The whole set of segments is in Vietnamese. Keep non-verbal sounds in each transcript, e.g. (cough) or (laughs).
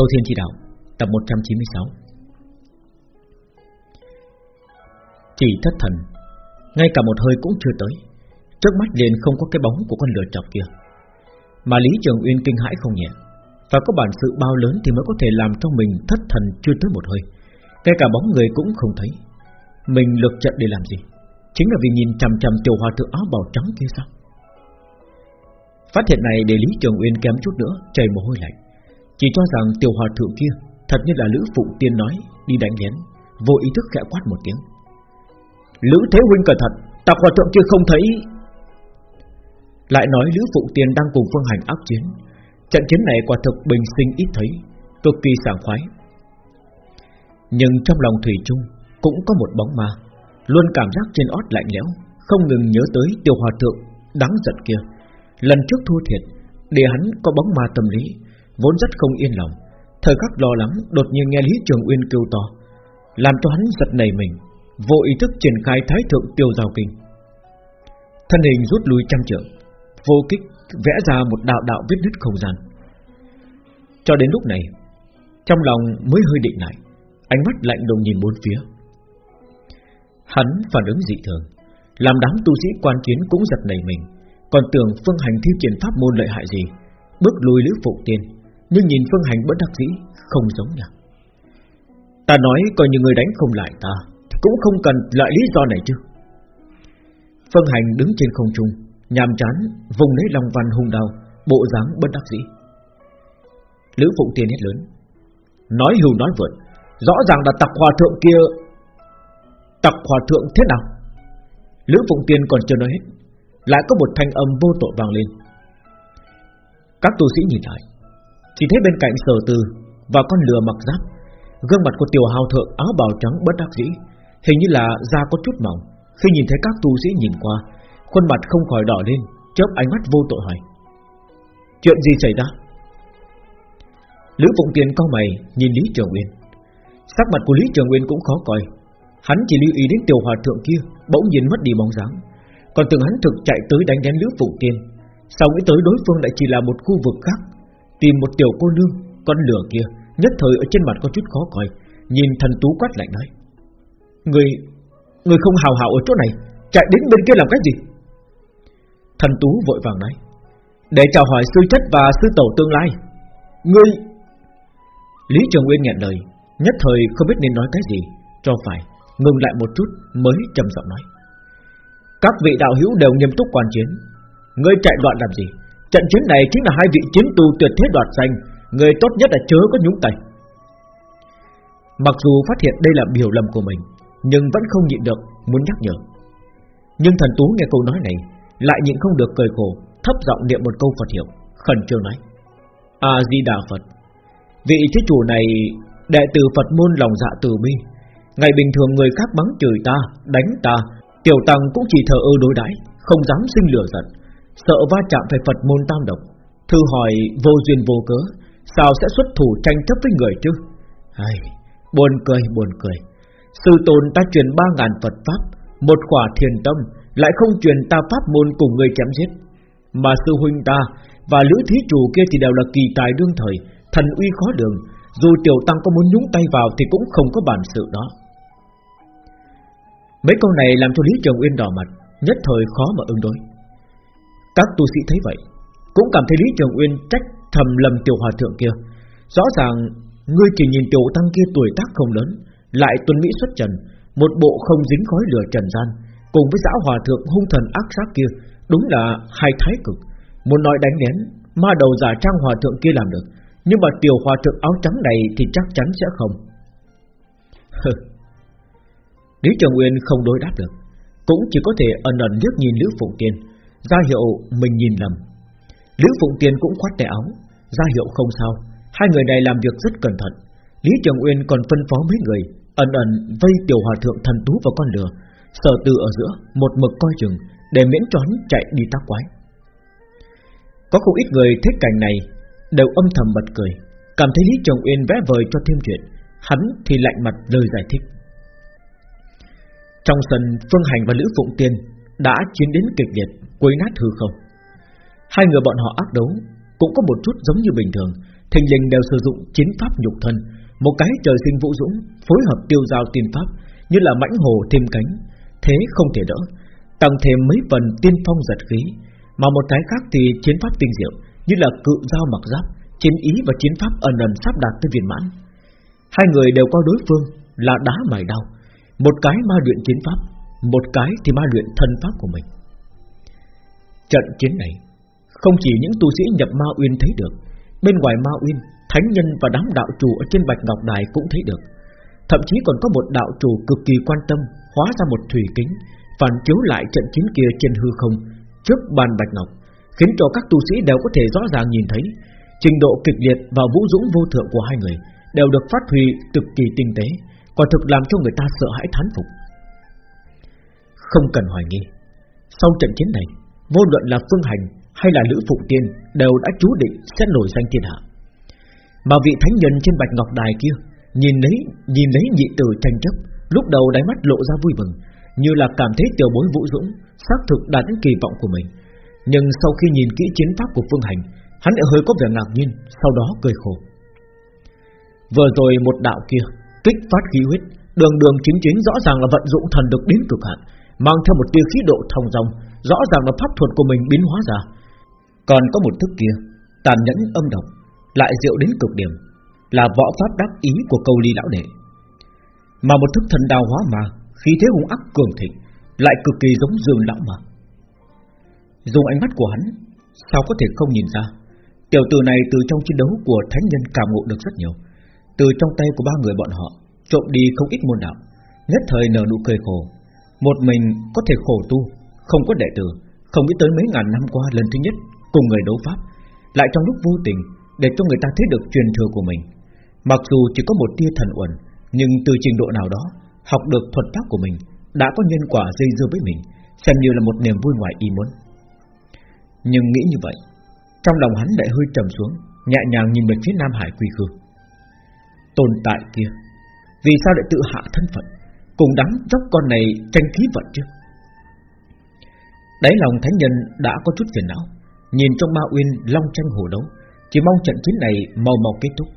Thâu Thiên Chi Đạo, Tập 196 Chỉ thất thần, Ngay cả một hơi cũng chưa tới. Trước mắt liền không có cái bóng của con lửa chọc kia. Mà Lý Trường Uyên kinh hãi không nhẹ. Và có bản sự bao lớn thì mới có thể làm cho mình thất thần chưa tới một hơi. Ngay cả bóng người cũng không thấy. Mình lực trận để làm gì? Chính là vì nhìn chằm chằm tiểu hòa thượng áo bào trắng kia sao? Phát hiện này để Lý Trường Uyên kém chút nữa, Chảy mồ hôi lạnh. Chỉ cho rằng tiểu hòa thượng kia Thật như là Lữ phụ Tiên nói, Đi đánh lén, Vô ý thức khẽ quát một tiếng. Lữ Thế Huynh cẩn thận Tạc hòa thượng kia không thấy. Lại nói Lữ phụ Tiên đang cùng phương hành ác chiến, Trận chiến này quả thực bình sinh ít thấy, Cực kỳ sảng khoái. Nhưng trong lòng Thủy Trung Cũng có một bóng ma, Luôn cảm giác trên ót lạnh lẽo, Không ngừng nhớ tới tiểu hòa thượng Đáng giận kia. Lần trước thua thiệt, Để hắn có bóng ma tâm lý Vốn rất không yên lòng. Thời khắc lo lắng, đột nhiên nghe Lý Trường Uyên kêu to. Làm cho hắn giật nảy mình, Vô ý thức triển khai thái thượng tiêu giao kinh. Thân hình rút lui trăm trượng, Vô kích vẽ ra một đạo đạo vết nứt không gian. Cho đến lúc này, Trong lòng mới hơi định lại, Ánh mắt lạnh lùng nhìn bốn phía. Hắn phản ứng dị thường, Làm đám tu sĩ quan chiến cũng giật nảy mình, Còn tưởng phương hành thi triển pháp môn lợi hại gì, Bước lùi lữ phụ tiên. Nhưng nhìn phương hành bất đắc dĩ, Không giống nhau. Ta nói coi như người đánh không lại ta, cũng không cần lại lý do này chứ. Phương hành đứng trên không trung, Nhàm chán, vùng lấy lòng văn hung đau, Bộ dáng bất đắc dĩ. Lữ Phụng Tiên hết lớn, Nói hưu nói vượt Rõ ràng là tặc hòa thượng kia. Tặc hòa thượng thế nào? Lữ Phụng Tiên còn chưa nói hết, Lại có một thanh âm vô tội vang lên. Các tu sĩ nhìn lại chỉ thấy bên cạnh sở từ Và con lừa mặc giáp. Gương mặt của tiểu hào thượng áo bào trắng bất đắc dĩ. Hình như là da có chút mỏng. Khi nhìn thấy các tu sĩ nhìn qua, Khuôn mặt không khỏi đỏ lên, Chớp ánh mắt vô tội hỏi. Chuyện gì xảy ra? Lữ Phụng Tiên cao mày Nhìn Lý Trường Uyên Sắc mặt của Lý Trường Uyên cũng khó coi. Hắn chỉ lưu ý đến tiểu hòa thượng kia, Bỗng nhiên mất đi bóng dáng. Còn tưởng hắn thực chạy tới đánh đến Lữ Phụng Tiên. Sau nghĩ tới đối phương lại chỉ là một khu vực khác Tìm một tiểu cô nương, Con lửa kia, Nhất thời ở trên mặt có chút khó coi, Nhìn thần tú quát lạnh nói, Người Người không hào hào ở chỗ này, Chạy đến bên kia làm cái gì? Thần tú vội vàng nói, Để chào hỏi sư chất và sư tổ tương lai. Ngươi Lý Trường Nguyên nhận lời, Nhất thời không biết nên nói cái gì, Cho phải Ngừng lại một chút mới trầm giọng nói, Các vị đạo hữu đều nghiêm túc quan chiến, Ngươi chạy loạn làm gì? Trận chiến này chính là hai vị chiến tu tuyệt thế đoạt danh, Người tốt nhất là chớ có nhúng tay. Mặc dù phát hiện đây là biểu lầm của mình, Nhưng vẫn không nhịn được, Muốn nhắc nhở. Nhưng thần tú nghe câu nói này, Lại nhịn không được cười khổ, Thấp giọng niệm một câu Phật hiệu, Khẩn trương nói. A-di-đà Phật, Vị thế chủ này, Đệ tử Phật môn lòng dạ từ bi, Ngày bình thường người khác mắng chửi ta, Đánh ta, Tiểu tăng cũng chỉ thờ ơ đối đãi, Không dám sinh lửa giận. Sợ va chạm phải Phật môn tam độc. Thư hỏi vô duyên vô cớ Sao sẽ xuất thủ tranh chấp với người chứ? Ai, Buồn cười buồn cười. Sư tôn ta truyền ba ngàn Phật Pháp Một quả thiền tâm Lại không truyền ta Pháp môn cùng người chém giết. Mà sư huynh ta Và lữ thí chủ kia thì đều là kỳ tài đương thời Thần uy khó đường Dù tiểu tăng có muốn nhúng tay vào Thì cũng không có bản sự đó. Mấy câu này làm cho Lý Trường Uyên đỏ mặt Nhất thời khó mà ứng đối. Các tu sĩ thấy vậy, Cũng cảm thấy Lý Trường Uyên trách thầm lầm tiểu hòa thượng kia. Rõ ràng Ngươi chỉ nhìn tiểu tăng kia tuổi tác không lớn, Lại tuân mỹ xuất trần, Một bộ không dính khói lửa trần gian, Cùng với giã hòa thượng hung thần ác sát kia, Đúng là hai thái cực. Muốn nói đánh nén, Ma đầu giả trang hòa thượng kia làm được, Nhưng mà tiểu hòa thượng áo trắng này Thì chắc chắn sẽ không. Lý Trường Nguyên không đối đáp được, Cũng chỉ có thể ẩn ẩn liếc nhìn Lữ Phụng Tiên ra hiệu mình nhìn lầm. Lữ Phụng Tiên cũng khoát tay áo. Ra hiệu không sao. Hai người này làm việc rất cẩn thận. Lý Trường Uyên còn phân phó mấy người, Ẩn ẩn vây tiểu hòa thượng thần tú vào con lửa Sở từ ở giữa, Một mực coi chừng, Để miễn trốn chạy đi tác quái. Có không ít người thích cảnh này, Đều âm thầm bật cười. Cảm thấy Lý Trường Uyên vẽ vời cho thêm chuyện, Hắn thì lạnh mặt lời giải thích. Trong sân Phương Hành và Lữ Phụng Tiên Đã chiến đến kịch liệt. Quấy nát hư không Hai người bọn họ ác đấu cũng có một chút giống như bình thường, thình lình đều sử dụng chiến pháp nhục thân, một cái trời sinh vũ dũng, phối hợp tiêu giao tiên pháp, như là mãnh hồ thêm cánh, thế không thể đỡ, tăng thêm mấy phần tiên phong giật khí, mà một cái khác thì chiến pháp tinh diệu, như là cự giao mặc giáp, chiến ý và chiến pháp ẩn ẩn sắp đạt tới viên mãn. Hai người đều có đối phương là đá mài đau, một cái ma luyện chiến pháp, một cái thì ma luyện thân pháp của mình. Trận chiến này không chỉ những tu sĩ nhập Ma Uyên thấy được, bên ngoài Ma Uyên, thánh nhân và đám đạo chủ ở trên Bạch Ngọc Đài cũng thấy được. Thậm chí còn có một đạo chủ cực kỳ quan tâm, hóa ra một thủy kính, phản chiếu lại trận chiến kia trên hư không, trước bàn Bạch Ngọc, khiến cho các tu sĩ đều có thể rõ ràng nhìn thấy trình độ kịch liệt và vũ dũng vô thượng của hai người đều được phát huy cực kỳ tinh tế, quả thực làm cho người ta sợ hãi thán phục. Không cần hoài nghi, sau trận chiến này, vô luận là Phương Hành hay là Lữ Phụng Tiên đều đã chú định sẽ nổi danh thiên hạ. Mà vị thánh nhân trên bạch ngọc đài kia nhìn lấy nhìn lấy nhị tử tranh chấp, lúc đầu đáy mắt lộ ra vui mừng, như là cảm thấy tiểu bối vũ dũng xác thực đạt đến kỳ vọng của mình. Nhưng sau khi nhìn kỹ chiến pháp của Phương Hành, hắn lại hơi có vẻ ngạc nhiên, sau đó cười khổ. Vừa rồi một đạo kia kích phát khí huyết, đường đường chính chính rõ ràng là vận dụng thần lực đến cực hạn, mang theo một tia khí độ thông dòng rõ ràng là pháp thuật của mình biến hóa ra. Còn có một thức kia, tàn nhẫn âm độc, lại diệu đến cực điểm, là võ pháp đắc ý của câu ly lão đệ. Mà một thức thần đào hóa mà, khí thế hung ác cường thịnh, lại cực kỳ giống dương lão mà. Dùng ánh mắt của hắn, sao có thể không nhìn ra? Tiểu tử này từ trong chiến đấu của thánh nhân cảm ngộ được rất nhiều. Từ trong tay của ba người bọn họ, trộm đi không ít môn đạo, nhất thời nở nụ cười khổ. Một mình có thể khổ tu, không có đệ tử, không nghĩ tới mấy ngàn năm qua lần thứ nhất cùng người đấu pháp, lại trong lúc vô tình để cho người ta thấy được truyền thừa của mình. Mặc dù chỉ có một tia thần uẩn, nhưng từ trình độ nào đó học được thuật pháp của mình, đã có nhân quả dây dưa với mình, xem như là một niềm vui ngoài ý muốn. Nhưng nghĩ như vậy, trong lòng hắn lại hơi trầm xuống, nhẹ nhàng nhìn về phía Nam Hải Quy Khương. Tồn tại kia, vì sao lại tự hạ thân phận, cùng đám dốc con này tranh khí vận chứ? Đáy lòng thánh nhân đã có chút phiền não. Nhìn trong ma uyên long tranh hổ đấu, Chỉ mong trận chiến này mau mau kết thúc.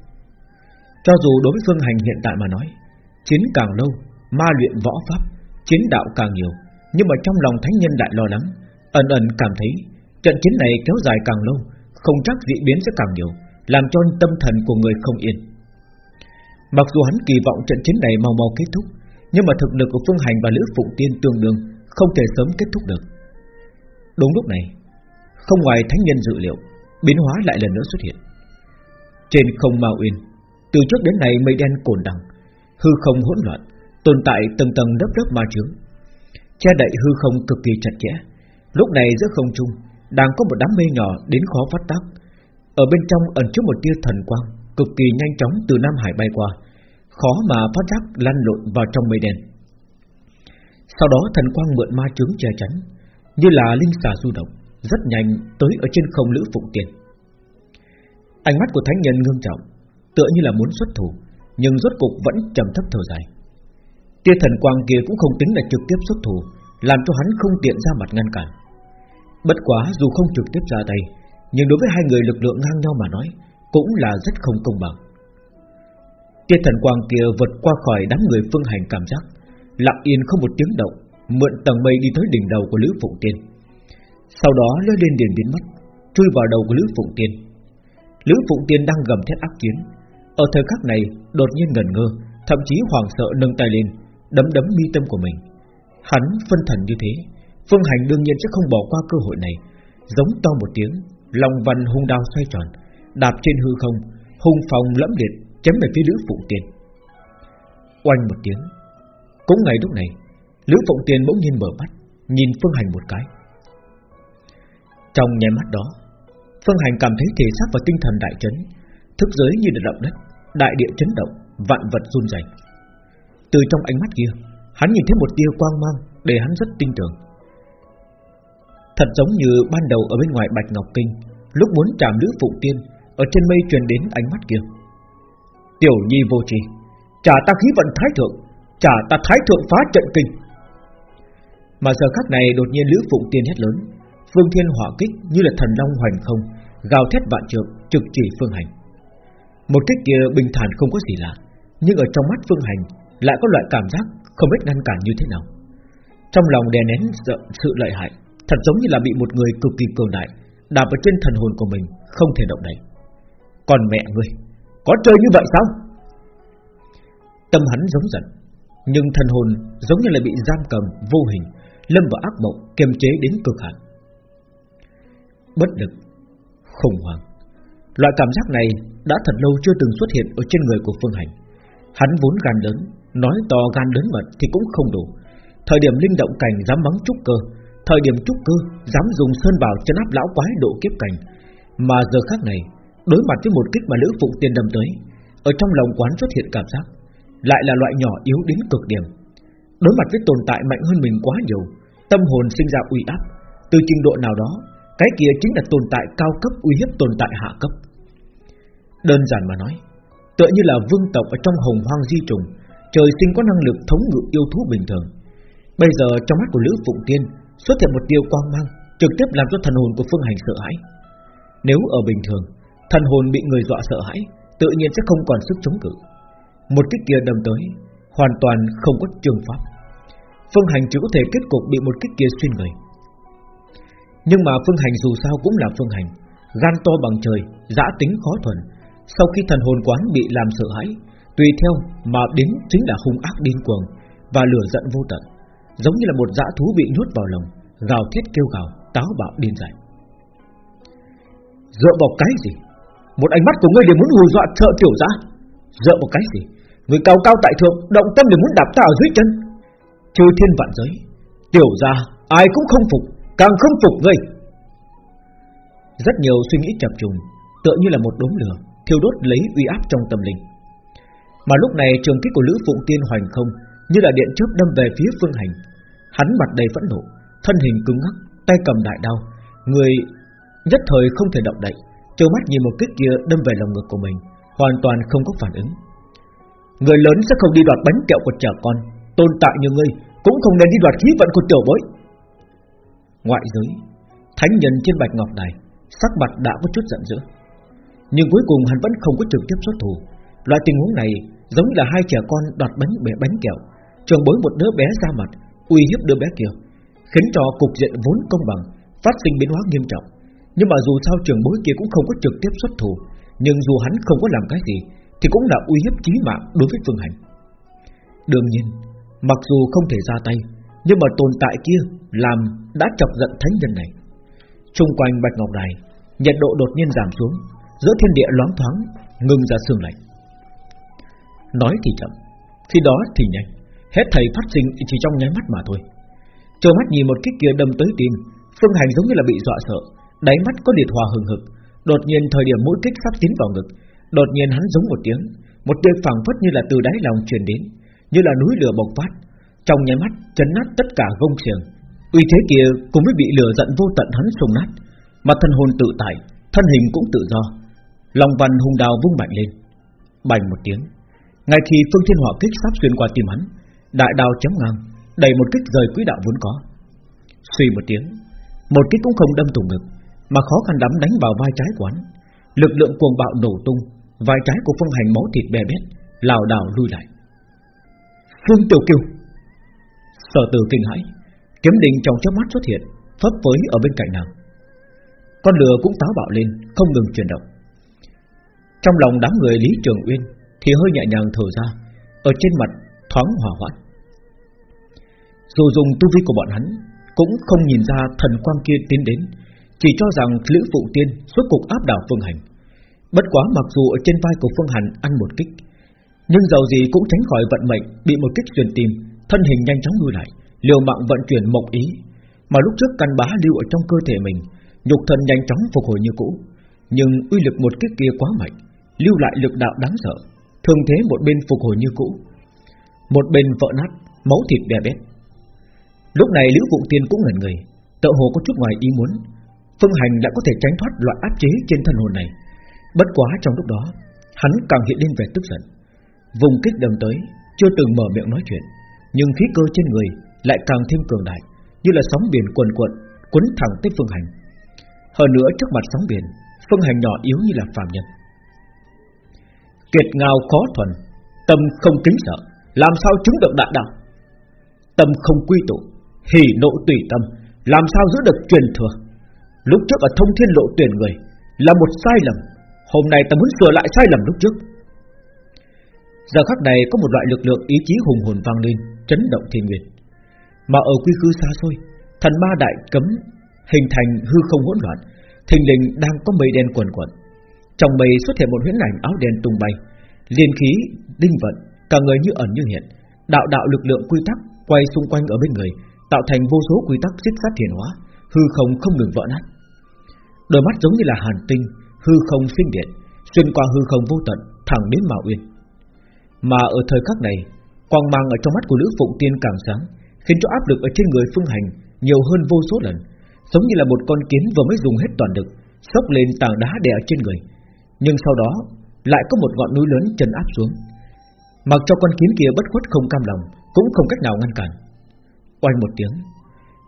Cho dù đối với phương hành hiện tại mà nói, Chiến càng lâu, Ma luyện võ pháp, Chiến đạo càng nhiều. Nhưng mà trong lòng thánh nhân đại lo lắng, Ẩn ẩn cảm thấy Trận chiến này kéo dài càng lâu, Không chắc dị biến sẽ càng nhiều, Làm cho tâm thần của người không yên. Mặc dù hắn kỳ vọng trận chiến này mau mau kết thúc, Nhưng mà thực lực của Phương Hành và Lữ Phụng Tiên tương đương Không thể sớm kết thúc được. Đúng lúc này, Không ngoài thánh nhân dự liệu, Biến hóa lại lần nữa xuất hiện. Trên không ma uyên, Từ trước đến nay mây đen cồn đằng, Hư không hỗn loạn, Tồn tại tầng tầng đấp đấp ma trướng Che đậy hư không cực kỳ chặt chẽ, Lúc này giữa không trung Đang có một đám mây nhỏ đến khó phát tác. Ở bên trong ẩn chứa một tia thần quang Cực kỳ nhanh chóng từ Nam Hải bay qua, Khó mà phát giác lăn lộn vào trong mây đen. Sau đó thần quang mượn ma trướng che chắn như là linh xà du động, rất nhanh tới ở trên không lữ phụng tiền. Ánh mắt của thánh nhân ngưng trọng, tựa như là muốn xuất thủ, nhưng rốt cục vẫn trầm thấp thở dài. Tia thần quang kia cũng không tính là trực tiếp xuất thủ, làm cho hắn không tiện ra mặt ngăn cản. Bất quá dù không trực tiếp ra tay, nhưng đối với hai người lực lượng ngang nhau mà nói, cũng là rất không công bằng. Tia thần quang kia vượt qua khỏi đám người phương hành cảm giác, lặng yên không một tiếng động, mượn tầng mây đi tới đỉnh đầu của Lữ Phụng Tiên. Sau đó lướt lên điền biến mất, chui vào đầu của Lữ Phụng Tiên. Lữ Phụng Tiên đang gầm thét ác chiến, ở thời khắc này đột nhiên ngẩn ngơ, thậm chí hoảng sợ nâng tay lên, đấm đấm mi tâm của mình. Hắn phân thần như thế, Phương Hành đương nhiên sẽ không bỏ qua cơ hội này, giống to một tiếng, lòng văn hung đao xoay tròn, đạp trên hư không, hung phong lẫm liệt chém về phía Lữ Phụng Tiên. Oanh một tiếng, cũng ngay lúc này, Lữ Phụng Tiên bỗng nhiên mở mắt, Nhìn Phương Hành một cái. Trong nháy mắt đó, Phương Hành cảm thấy thể xác và tinh thần đại chấn, Thức giới như được động đất, Đại địa chấn động, Vạn vật run rẩy. Từ trong ánh mắt kia, Hắn nhìn thấy một tia quang mang Để hắn rất tin tưởng. Thật giống như ban đầu ở bên ngoài Bạch Ngọc Kinh, Lúc muốn chạm Lữ Phụng Tiên, Ở trên mây truyền đến ánh mắt kia. Tiểu nhi vô trì, Trả ta khí vận thái thượng, Trả ta thái thượng phá trận kinh mà giờ khắc này đột nhiên Lữ Phụng Tiên hét lớn. Phương Thiên hỏa kích như là thần long hoành không Gào thét vạn trượng trực chỉ Phương Hành. Một kích kia bình thản không có gì lạ Nhưng ở trong mắt Phương Hành Lại có loại cảm giác không biết ngăn cản như thế nào. Trong lòng đè nén sợ, sự lợi hại Thật giống như là bị một người cực kỳ cường đại Đạp vào trên thần hồn của mình Không thể động đậy. Còn mẹ ngươi Có chơi như vậy sao? Tâm hắn giống giận Nhưng thần hồn giống như là bị giam cầm Vô hình Lâm vào ác mộng, kiềm chế đến cực hạn. Bất lực, Khủng hoảng. Loại cảm giác này đã thật lâu chưa từng xuất hiện Ở trên người của Phương Hành. Hắn vốn gan lớn, Nói to gan lớn mật thì cũng không đủ. Thời điểm linh động cảnh dám mắng trúc cơ, Thời điểm trúc cơ Dám dùng sơn bảo chấn áp lão quái độ kiếp cảnh. Mà giờ khác này, Đối mặt với một kích mà Lữ Phụng Tiên đâm tới, Ở trong lòng quán xuất hiện cảm giác, Lại là loại nhỏ yếu đến cực điểm. Đối mặt với tồn tại mạnh hơn mình quá nhiều Tâm hồn sinh ra uy áp. Từ trình độ nào đó, Cái kia chính là tồn tại cao cấp uy hiếp tồn tại hạ cấp. Đơn giản mà nói, Tựa như là vương tộc ở trong hồng hoang di trùng, Trời sinh có năng lực thống ngự yêu thú bình thường. Bây giờ trong mắt của Lữ Phụng Tiên Xuất hiện một tiêu quang mang, Trực tiếp làm cho thần hồn của Phương Hành sợ hãi. Nếu ở bình thường, Thần hồn bị người dọa sợ hãi, Tự nhiên sẽ không còn sức chống cự. Một kích kia đâm tới, Hoàn toàn không có trường pháp. Phương Hành chỉ có thể kết cục bị một kích kia xuyên người. Nhưng mà Phương Hành dù sao cũng là Phương Hành, Gan to bằng trời, Giã tính khó thuần. Sau khi thần hồn quán bị làm sợ hãi, Tùy theo mà đến chính là hung ác điên cuồng Và lửa giận vô tận, Giống như là một dã thú bị nhốt vào lồng Gào thiết kêu gào, Táo bạo điên dại. Dựa vào cái gì? Một ánh mắt của ngươi để muốn hù dọa sợ tiểu dã Dựa vào cái gì? Người cao cao tại thượng, Động tâm để muốn đạp ta ở dưới chân? Trừ thiên vạn giới, Tiểu ra ai cũng không phục, Càng không phục ngươi. Rất nhiều suy nghĩ chập trùng, Tựa như là một đốm lửa, Thiêu đốt lấy uy áp trong tâm linh. Mà lúc này trường kích của Lữ Phụng Tiên hoành không, Như là điện chớp đâm về phía phương hành. Hắn mặt đầy phẫn nộ, Thân hình cứng ngắc, Tay cầm đại đao. Người nhất thời không thể động đậy, Trơ mắt nhìn một kích kia đâm về lòng ngực của mình, Hoàn toàn không có phản ứng. Người lớn sẽ không đi đoạt bánh kẹo của trẻ con Tồn tại như ngươi, Cũng không nên đi đoạt khí vận của tiểu bối. Ngoại giới, Thánh nhân trên bạch ngọc này, Sắc mặt đã có chút giận dữ. Nhưng cuối cùng hắn vẫn không có trực tiếp xuất thủ. Loại tình huống này giống như là hai trẻ con đoạt bánh bẻ bánh kẹo Trường bối một đứa bé ra mặt, Uy hiếp đứa bé kia, Khiến cho cục diện vốn công bằng Phát sinh biến hóa nghiêm trọng. Nhưng mà dù sao trường bối kia cũng không có trực tiếp xuất thủ, Nhưng dù hắn không có làm cái gì, Thì cũng là uy hiếp chí mạng đối với Phương Hành. Đương nhiên Mặc dù không thể ra tay, Nhưng mà tồn tại kia Làm đã chọc giận thánh nhân này. Trung quanh Bạch Ngọc Đài, Nhiệt độ đột nhiên giảm xuống, Giữa thiên địa loáng thoáng, Ngừng ra sương lạnh. Nói thì chậm, Khi đó thì nhanh, Hết thầy phát sinh chỉ trong nháy mắt mà thôi. Chờ mắt nhìn một kích kia đâm tới tim, Phương Hành giống như là bị dọa sợ, Đáy mắt có liệt hòa hừng hực. Đột nhiên thời điểm mũi kích sắp tiến vào ngực, Đột nhiên hắn giống một tiếng Một tiếng phẳng phất như là từ đáy lòng truyền đến. Như là núi lửa bộc phát. Trong nháy mắt, chấn nát tất cả gông xiềng. Uy thế kia cũng mới bị lửa giận vô tận hắn xung nát. Mà thân hồn tự tại, Thân hình cũng tự do. Lòng văn hung đào vung mạnh lên. Bành một tiếng. Ngay khi phương thiên hỏa kích sắp xuyên qua tim hắn, Đại đao chém ngang Đẩy một kích rời quỹ đạo vốn có. Suy một tiếng, Một kích cũng không đâm thủng ngực, Mà khó khăn đắm đánh vào vai trái quán Lực lượng cuồng bạo nổ tung, Vai trái của phương hành máu thịt bè bét, lảo đảo lui lại. Phương Tiểu Kiều. Sở tử kinh hãi, Kiếm đình trong chớp mắt xuất hiện Phấp với ở bên cạnh nàng. Con lửa cũng táo bạo lên, Không ngừng chuyển động. Trong lòng đám người Lý Trường Uyên Thì hơi nhẹ nhàng thở ra, Ở trên mặt thoáng hòa hoãn. Dù dùng tu vi của bọn hắn, Cũng không nhìn ra thần quang kia tiến đến, Chỉ cho rằng Lữ Phụ Tiên Suốt cục áp đảo Phương Hành. Bất quá mặc dù ở trên vai của Phương Hành ăn một kích nhưng dầu gì cũng tránh khỏi vận mệnh, Bị một kích truyền tim Thân hình nhanh chóng lui lại, Liều mạng vận chuyển mộng ý. Mà lúc trước căn bá lưu ở trong cơ thể mình, Nhục thần nhanh chóng phục hồi như cũ. Nhưng uy lực một kích kia quá mạnh, Lưu lại lực đạo đáng sợ Thường thế một bên phục hồi như cũ, Một bên vỡ nát, Máu thịt bè bét. Lúc này Liễu Vụng Tiên cũng ngẩn người Tự hồ có chút ngoài ý muốn. Phương Hành đã có thể tránh thoát loại áp chế trên thân hồn này. Bất quá trong lúc đó, Hắn càng hiện lên vẻ tức giận. Vùng kích đâm tới, Chưa từng mở miệng nói chuyện. Nhưng khí cơ trên người lại càng thêm cường đại, Như là sóng biển cuồn cuộn Quấn thẳng tới Phương Hành. Hơn nữa trước mặt sóng biển, Phương Hành nhỏ yếu như là phàm nhân. Kiệt ngao khó thuần, Tâm không kính sợ, Làm sao chứng được đại đạo? Tâm không quy tụ, Hỉ nộ tùy tâm, Làm sao giữ được truyền thừa? Lúc trước ở thông thiên lộ tuyển người, Là một sai lầm. Hôm nay ta muốn sửa lại sai lầm lúc trước. Giờ khắc này có một loại lực lượng ý chí hùng hồn vang lên Chấn động thiên nguyên Mà ở quy khư xa xôi Thần ma đại cấm Hình thành hư không hỗn loạn Thình lình đang có mây đen quần quần. Trong mây xuất hiện một huyễn ảnh áo đen tung bay Liên khí, đinh vận Cả người như ẩn như hiện Đạo đạo lực lượng quy tắc quay xung quanh ở bên người Tạo thành vô số quy tắc giết sát thiền hóa Hư không không ngừng vỡ nát. Đôi mắt giống như là hàn tinh Hư không sinh điện Xuyên qua hư không vô tận Thẳng đến Mạo Uyên. Mà ở thời khắc này, Quang mang ở trong mắt của Lữ Phụng Tiên càng sáng, Khiến cho áp lực ở trên người Phương Hành Nhiều hơn vô số lần, Giống như là một con kiến vừa mới dùng hết toàn lực Sốc lên tảng đá đè ở trên người. Nhưng sau đó, lại có một ngọn núi lớn chân áp xuống. Mặc cho con kiến kia bất khuất không cam lòng, Cũng không cách nào ngăn cản. Oanh một tiếng,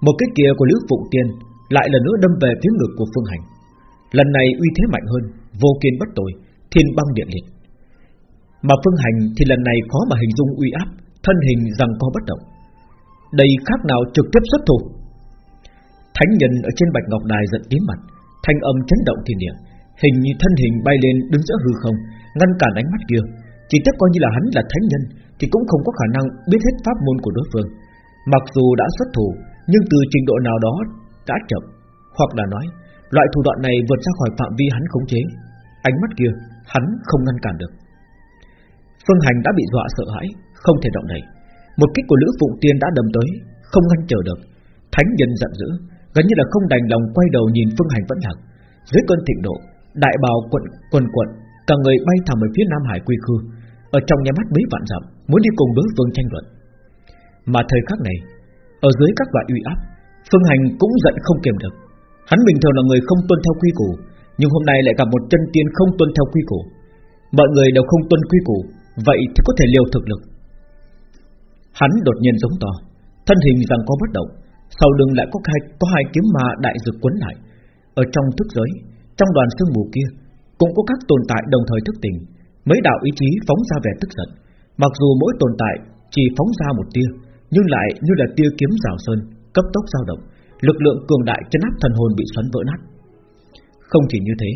Một cái kia của Lữ Phụng Tiên Lại lần nữa đâm về phía ngực của Phương Hành. Lần này uy thế mạnh hơn, Vô kiên bất tội Thiên băng điện liệt. Mà Phương Hành thì lần này khó mà hình dung uy áp, Thân hình rằng co bất động. Đây khác nào trực tiếp xuất thủ. Thánh nhân ở trên bạch ngọc đài giận tím mặt, Thanh âm chấn động thiên địa. Hình như thân hình bay lên đứng giữa hư không, Ngăn cản ánh mắt kia. Chỉ tiếc coi như là hắn là thánh nhân, Thì cũng không có khả năng biết hết pháp môn của đối phương. Mặc dù đã xuất thủ, Nhưng từ trình độ nào đó đã chậm. Hoặc là nói, Loại thủ đoạn này vượt ra khỏi phạm vi hắn khống chế. Ánh mắt kia, hắn không ngăn cản được. Phương Hành đã bị dọa sợ hãi. Không thể động đậy. Một kích của Lữ Phụng Tiên đã đâm tới, Không ngăn trở được. Thánh nhân giận dữ, Gần như là không đành lòng quay đầu nhìn Phương Hành vẫn lạc. Dưới cơn thịnh độ, Đại bào quận, quần quận, Cả người bay thẳng về phía Nam Hải quy khư. Ở trong nhà mắt mấy vạn dặm, Muốn đi cùng đối phương tranh luận. Mà thời khắc này, Ở dưới các loại uy áp, Phương Hành cũng giận không kiềm được. Hắn bình thường là người không tuân theo quy củ, Nhưng hôm nay lại gặp một chân tiên không tuân theo quy củ. Mọi người đều không tuân quy củ. Vậy thì có thể liều thực lực. Hắn đột nhiên giống to Thân hình rằng có bất động Sau lưng lại có hai, có hai kiếm ma đại dược quấn lại. Ở trong thức giới Trong đoàn sương mù kia Cũng có các tồn tại đồng thời thức tỉnh. Mấy đạo ý chí phóng ra vẻ tức giận. Mặc dù mỗi tồn tại chỉ phóng ra một tia Nhưng lại như là tia kiếm rào sơn Cấp tốc dao động. Lực lượng cường đại chấn áp thần hồn bị xoắn vỡ nát. Không chỉ như thế,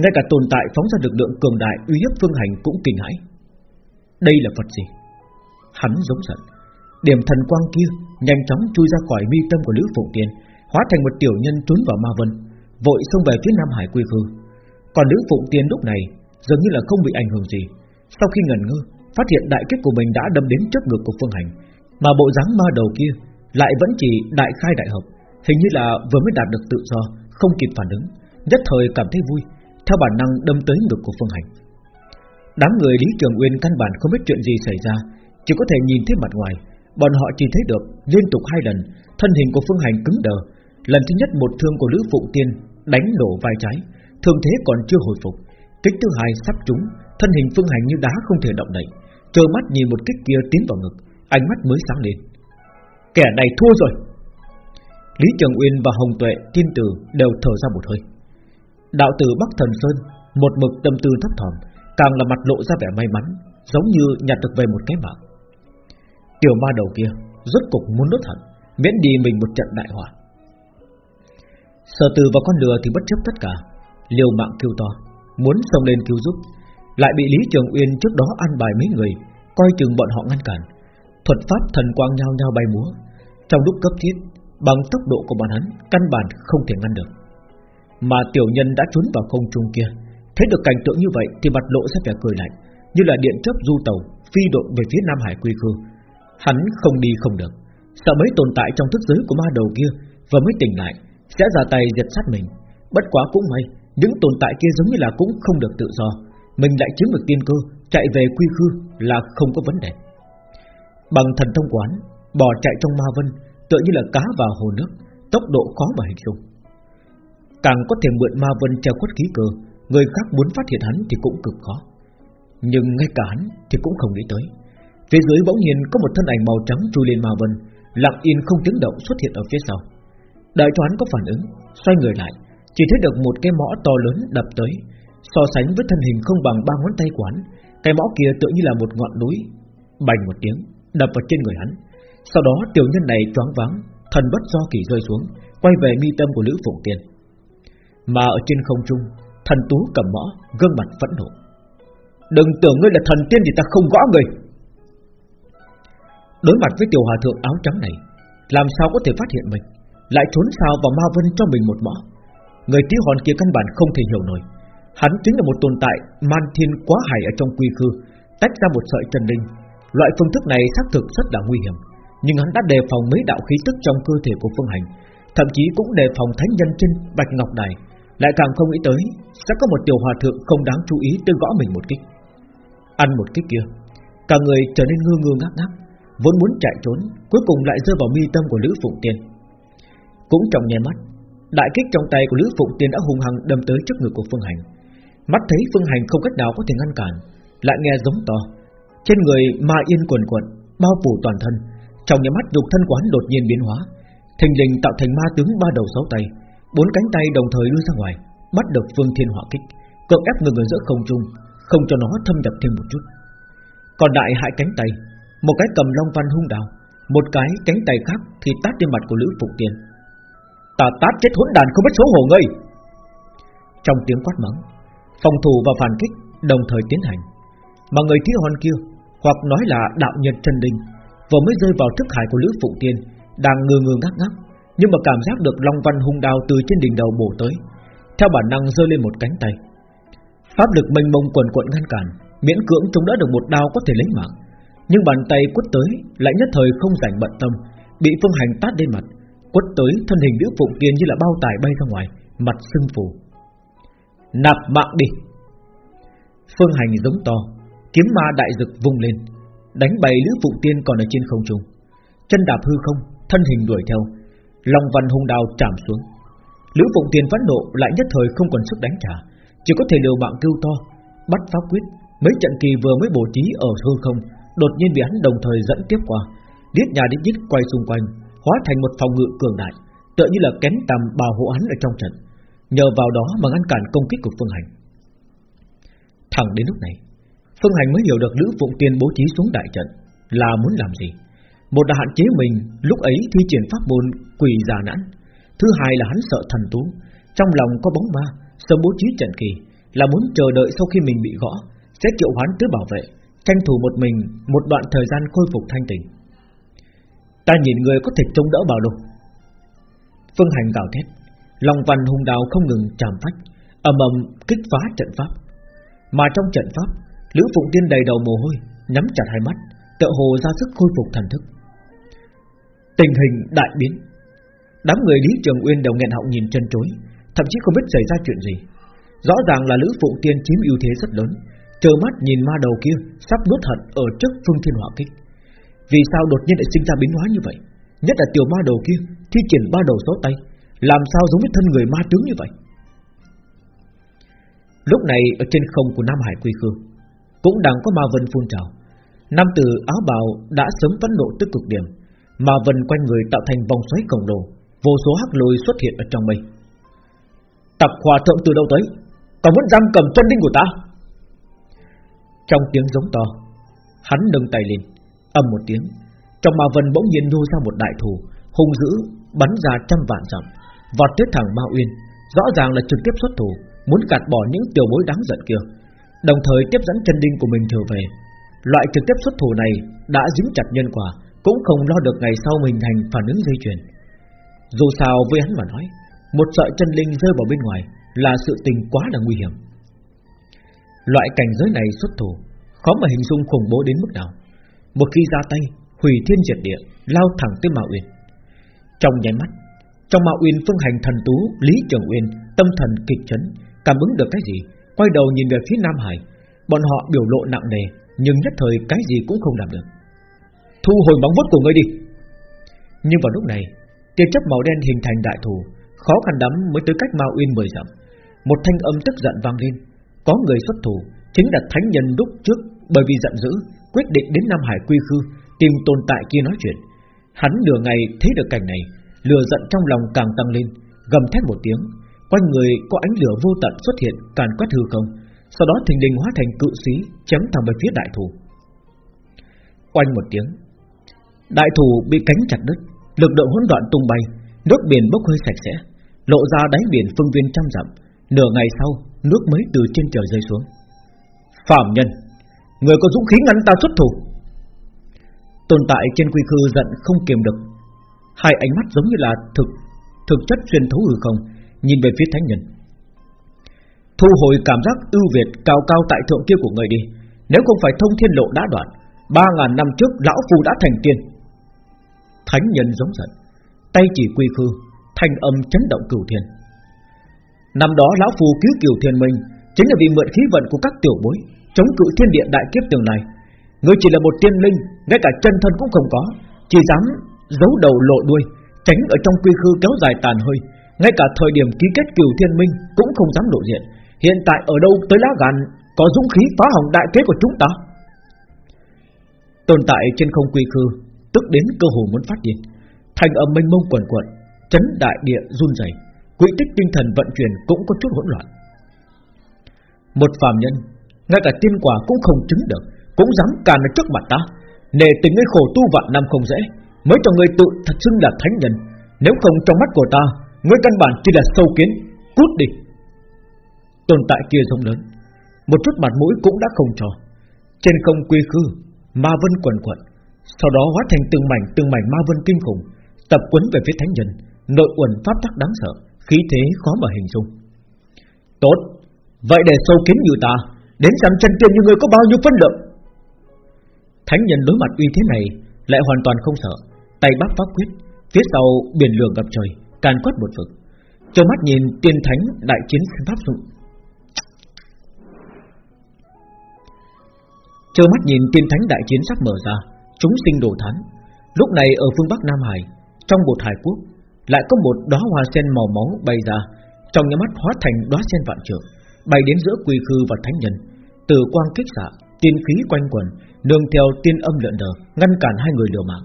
ngay cả tồn tại phóng ra lực lượng cường đại uy hiếp phương hành cũng kinh hãi. Đây là vật gì? Hắn giống giận, điểm thần quang kia nhanh chóng chui ra khỏi mi tâm của Lữ Phụng Tiên, hóa thành một tiểu nhân trốn vào ma vân, vội xông về phía Nam Hải quy khư. Còn Lữ Phụng Tiên lúc này dường như là không bị ảnh hưởng gì. Sau khi ngẩn ngơ, phát hiện đại kiếp của mình đã đâm đến trước ngực của Phương Hành, mà bộ dáng ma đầu kia lại vẫn chỉ đại khai đại hợp, Hình như là vừa mới đạt được tự do Không kịp phản ứng Nhất thời cảm thấy vui Theo bản năng đâm tới ngực của Phương Hành Đám người Lý Trường Uyên căn bản không biết chuyện gì xảy ra, Chỉ có thể nhìn thấy mặt ngoài. Bọn họ chỉ thấy được liên tục hai lần, Thân hình của Phương Hành cứng đờ. Lần thứ nhất một thương của Lữ Phụ Tiên Đánh đổ vai trái, Thương thế còn chưa hồi phục. Kích thứ hai sắp trúng, Thân hình Phương Hành như đá không thể động đậy Chờ mắt nhìn một kích kia tiến vào ngực, Ánh mắt mới sáng lên. Kẻ này thua rồi. Lý Trường Uyên và Hồng Tuệ, Thiên Tử đều thở ra một hơi. Đạo tử Bắc Thần Sơn, Một mực tâm tư thấp thỏm Càng là mặt lộ ra vẻ may mắn, Giống như nhặt được về một cái mạng. Tiểu ma đầu kia, Rốt cục muốn đốt hận Miễn đi mình một trận đại hỏa Sở từ và con lừa thì bất chấp tất cả, Liều mạng kêu to, Muốn xông lên cứu giúp, Lại bị Lý Trường Uyên trước đó ăn bài mấy người, Coi chừng bọn họ ngăn cản. Thuật pháp thần quang nhau nhau bay múa, Trong lúc cấp thiết, Bằng tốc độ của bọn hắn, Căn bản không thể ngăn được. Mà tiểu nhân đã trốn vào không trung kia Thấy được cảnh tượng như vậy thì mặt lộ ra vẻ cười lạnh Như là điện chớp du tàu Phi đội về phía Nam Hải quy khư Hắn không đi không được. Sợ mấy tồn tại trong thức giới của ma đầu kia và mới tỉnh lại Sẽ ra tay giật sát mình. Bất quá cũng may Những tồn tại kia giống như là cũng không được tự do. Mình lại chiếm được tiên cơ Chạy về quy khư là không có vấn đề. Bằng thần thông quán Bỏ chạy trong ma vân tựa như là cá vào hồ nước, tốc độ khó mà hình dung. Càng có thể mượn ma vân treo khuất khí cơ, người khác muốn phát hiện hắn thì cũng cực khó. Nhưng ngay cả hắn thì cũng không nghĩ tới. Phía dưới bỗng nhiên có một thân ảnh màu trắng trôi lên màu vân, lặng yên không tiếng động xuất hiện ở phía sau. Đợi cho hắn có phản ứng, xoay người lại, Chỉ thấy được một cái mõ to lớn đập tới So sánh với thân hình không bằng ba ngón tay quán Cái mõ kia tựa như là một ngọn núi Bành một tiếng Đập vào trên người hắn Sau đó tiểu nhân này choáng váng Thần bất do kỳ rơi xuống Quay về mi tâm của Lữ Phụng Tiên Mà ở trên không trung Thần tú cầm mõ, gương mặt phẫn nộ. Đừng tưởng ngươi là thần tiên thì ta không gõ người. Đối mặt với tiểu hòa thượng áo trắng này, Làm sao có thể phát hiện mình? Lại trốn sao vào ma vân cho mình một mõ? Người tí hòn kia căn bản không thể hiểu nổi. Hắn chính là một tồn tại Man thiên quá hải ở trong quy khư, Tách ra một sợi trần linh Loại phương thức này xác thực rất là nguy hiểm, Nhưng hắn đã đề phòng mấy đạo khí tức trong cơ thể của Phương Hành, Thậm chí cũng đề phòng thánh nhân trên Bạch Ngọc Đài. Lại càng không nghĩ tới, Sẽ có một tiểu hòa thượng không đáng chú ý tới gõ mình một kích. Ăn một kích kia, Cả người trở nên ngơ ngơ ngác ngác, Vốn muốn chạy trốn, Cuối cùng lại rơi vào mi tâm của Lữ Phụng Tiên. Cũng trong nháy mắt, Đại kích trong tay của Lữ Phụng Tiên đã hùng hăng đâm tới trước ngực của Phương Hành. Mắt thấy Phương Hành không cách nào có thể ngăn cản, Lại nghe giống to. Trên người ma yên quần quần Bao phủ toàn thân, Trong nhà mắt dục thân quán đột nhiên biến hóa, Thình lình tạo thành ma tướng ba đầu sáu tay. Bốn cánh tay đồng thời đưa ra ngoài, Bắt được Phương Thiên Hỏa Kích, Cưỡng ép ngừng ở giữa không trung, Không cho nó thâm nhập thêm một chút. Còn đại hai cánh tay, Một cái cầm long văn hung đào, Một cái cánh tay khác thì tát trên mặt của Lữ Phục Tiên. Ta tát chết hỗn đàn không biết xấu hổ ngươi. Trong tiếng quát mắng, Phòng thủ và phản kích đồng thời tiến hành. Mà người thí hòn kia, Hoặc nói là đạo nhân chân đình Vừa mới rơi vào thức hải của Lữ Phụ Tiên, Đang ngơ ngơ ngác ngác. Nhưng mà cảm giác được Long Văn hung đao từ trên đỉnh đầu bổ tới. Theo bản năng rơi lên một cánh tay. Pháp lực mênh mông quần quận ngăn cản, Miễn cưỡng chống đỡ được một đao có thể lấy mạng. Nhưng bàn tay quất tới, Lại nhất thời không rảnh bận tâm, Bị phương hành tát lên mặt. Quất tới, thân hình nữ Phụng Tiên như là bao tải bay ra ngoài, Mặt sưng phù. Nạp mạng đi. Phương hành giống to, Kiếm ma đại dực vung lên, Đánh bay Lữ Phụ Tiên còn ở trên không trung. Chân đạp hư không, Thân hình đuổi theo Long văn hung đao chạm xuống. Lữ Phụng Tiên vẫn nộ lại nhất thời không còn sức đánh trả, Chỉ có thể liều mạng kêu to, Bắt pháp quyết. Mấy trận kỳ vừa mới bố trí ở hư không, Đột nhiên bị hắn đồng thời dẫn tiếp qua. Điết nhà đến đít quay xung quanh, Hóa thành một phòng ngự cường đại, Tựa như là kén tầm bảo hộ hắn ở trong trận. Nhờ vào đó mà ngăn cản công kích của Phương Hành. Thẳng đến lúc này, Phương Hành mới hiểu được Lữ Phụng Tiên bố trí xuống đại trận Là muốn làm gì. Một là hạn chế mình, lúc ấy thi triển pháp môn quỷ già nãn Thứ hai là hắn sợ thần tú. Trong lòng có bóng ma, Sớm bố trí trận kỳ, Là muốn chờ đợi sau khi mình bị gõ, Sẽ triệu hoán tới bảo vệ, Tranh thủ một mình, một đoạn thời gian khôi phục thanh tình Ta nhìn người có thể chống đỡ bao lâu Phương Hành gào thét. Lòng văn hung đào không ngừng chạm phách, ầm ầm kích phá trận pháp. Mà trong trận pháp, Lữ Phụng Tiên đầy đầu mồ hôi, Nhắm chặt hai mắt, Tựa hồ ra sức khôi phục thần thức. Tình hình đại biến. Đám người Lý Trường Uyên đều nghẹn họng nhìn chân chối, Thậm chí không biết xảy ra chuyện gì. Rõ ràng là Lữ phụ Tiên chiếm ưu thế rất lớn Chờ mắt nhìn ma đầu kia Sắp nuốt hận ở trước phương thiên hỏa kích Vì sao đột nhiên lại sinh ra biến hóa như vậy? Nhất là tiểu ma đầu kia Thi triển ba đầu số tay, làm sao giống với thân người ma tướng như vậy? Lúc này ở trên không của Nam Hải Quy Khư, Cũng đang có ma vân phun trào. Nam tử áo bào đã sớm phẫn nộ tức cực điểm mà vần quanh người tạo thành vòng xoáy khổng lồ Vô số hắc lôi xuất hiện ở trong mây. Tặc hòa thượng từ đâu tới? Còn muốn giam cầm chân đinh của ta? Trong tiếng giống to Hắn nâng tay lên Âm một tiếng Trong ma vân bỗng nhiên nô ra một đại thủ Hung dữ bắn ra trăm vạn dặm vọt tới thẳng Ma Uyên, rõ ràng là trực tiếp xuất thủ, muốn gạt bỏ những tiểu bối đáng giận kia, đồng thời tiếp dẫn chân đinh của mình trở về. Loại trực tiếp xuất thủ này đã dính chặt nhân quả, cũng không lo được ngày sau mình thành phản ứng dây chuyền. Dù sao với hắn mà nói, một sợi chân linh rơi vào bên ngoài là sự tình quá là nguy hiểm. Loại cảnh giới này xuất thủ, khó mà hình dung khủng bố đến mức nào. Một khi ra tay, hủy thiên diệt địa, lao thẳng tới mạo Uyên. Trong nháy mắt, trong mạo Uyên phương hành thần tú Lý Trường Uyên tâm thần kịch chấn, cảm ứng được cái gì, quay đầu nhìn về phía Nam Hải, bọn họ biểu lộ nặng nề, nhưng nhất thời cái gì cũng không làm được. Thu hồi bóng vuốt của ngươi đi. Nhưng vào lúc này, tia chấp màu đen hình thành đại thù, khó khăn lắm mới tới cách Ma Uyên mười dặm. Một thanh âm tức giận vang lên, có người xuất thủ, chính là thánh nhân lúc trước, bởi vì giận dữ, quyết định đến Nam Hải quy khư tìm tồn tại kia nói chuyện. Hắn nửa ngày thấy được cảnh này, lừa giận trong lòng càng tăng lên, gầm thét một tiếng, Quanh người có ánh lửa vô tận xuất hiện càn quét hư không Sau đó thình lình hóa thành cự sĩ Chém thẳng về phía đại thủ Quanh một tiếng Đại thủ bị cánh chặt đứt, Lực độ hỗn loạn tung bay, Nước biển bốc hơi sạch sẽ, Lộ ra đáy biển phương viên trăm dặm. Nửa ngày sau, Nước mới từ trên trời rơi xuống. Phạm nhân, Người có dũng khí ngăn ta xuất thủ. Tồn tại trên quy khư giận không kiềm được. Hai ánh mắt giống như là thực Thực chất xuyên thấu hư không, Nhìn về phía thánh nhân. Thu hồi cảm giác ưu việt cao cao tại thượng kia của người đi. Nếu không phải thông thiên lộ đã đoạn, Ba ngàn năm trước, lão phu đã thành tiên. Thánh nhân giống giận. Tay chỉ quy khư, Thanh âm chấn động cửu thiên. Năm đó lão phu cứu cửu thiên minh Chính là vì mượn khí vận của các tiểu bối, Chống cự thiên địa đại kiếp tương lai. Ngươi chỉ là một tiên linh, Ngay cả chân thân cũng không có, Chỉ dám giấu đầu lộ đuôi, Tránh ở trong quy khư kéo dài tàn hơi. Ngay cả thời điểm ký kết cửu thiên minh Cũng không dám lộ diện. Hiện tại ở đâu tới lá gan, Có dũng khí phá hỏng đại kế của chúng ta? Tồn tại trên không quy khư Tức đến cơ hồ muốn phát điên. Thành âm mênh mông quần quận Chấn đại địa run rẩy, Quỹ tích tinh thần vận chuyển cũng có chút hỗn loạn. Một phàm nhân Ngay cả tiên quả cũng không chứng được Cũng dám càn ở trước mặt ta. Nề tình ngươi khổ tu vạn năm không dễ Mới cho ngươi tự thật xưng là thánh nhân. Nếu không trong mắt của ta Ngươi căn bản chỉ là sâu kiến Cút đi. Tồn tại kia rộng lớn Một chút mặt mũi cũng đã không cho. Trên không quy khư Ma vân quần quận sau đó hóa thành từng mảnh từng mảnh ma vân kinh khủng, Tập quấn về phía thánh nhân, Nội uẩn pháp tắc đáng sợ, Khí thế khó mà hình dung. Tốt, Vậy để sâu kiến như ta, Đến xem chân tiên như người có bao nhiêu phân lượng. Thánh nhân đối mặt uy thế này, Lại hoàn toàn không sợ, Tay bắp pháp quyết, Phía sau biển lửa gặp trời, Càn quét một vực. Cho mắt nhìn tiên thánh đại chiến pháp dụng. Trơ mắt nhìn tiên thánh đại chiến sắp mở ra Chúng sinh đổ thán. Lúc này ở phương Bắc Nam Hải, Trong một hải quốc, Lại có một đóa hoa sen màu máu bay ra, Trong nhà mắt hóa thành đóa sen vạn trượng, Bay đến giữa quỳ khư và thánh nhân. Từ quang kích xạ, Tiên khí quanh quần, Nương theo tiên âm lượn đờ Ngăn cản hai người liều mạng.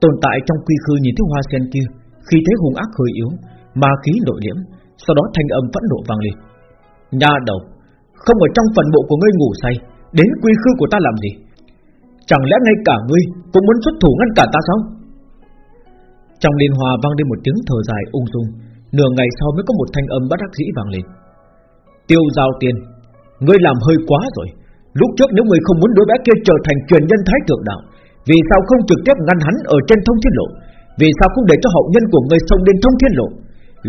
Tồn tại trong quy khư nhìn thấy hoa sen kia Khi thế hung ác hơi yếu, Ma khí nội liễm, Sau đó thanh âm phẫn nộ vang lên. Nha đầu, Không ở trong phần bộ của ngươi ngủ say, Đến quy khư của ta làm gì? Chẳng lẽ ngay cả ngươi Cũng muốn xuất thủ ngăn cản ta sao? Trong liên hòa vang lên một tiếng thở dài ung dung, Nửa ngày sau mới có một thanh âm bất đắc dĩ vang lên. Tiêu giao tiền Ngươi làm hơi quá rồi. Lúc trước nếu ngươi không muốn đứa bé kia trở thành truyền nhân thái thượng đạo, Vì sao không trực tiếp ngăn hắn ở trên thông thiên lộ? Vì sao không để cho hậu nhân của ngươi xông đến thông thiên lộ?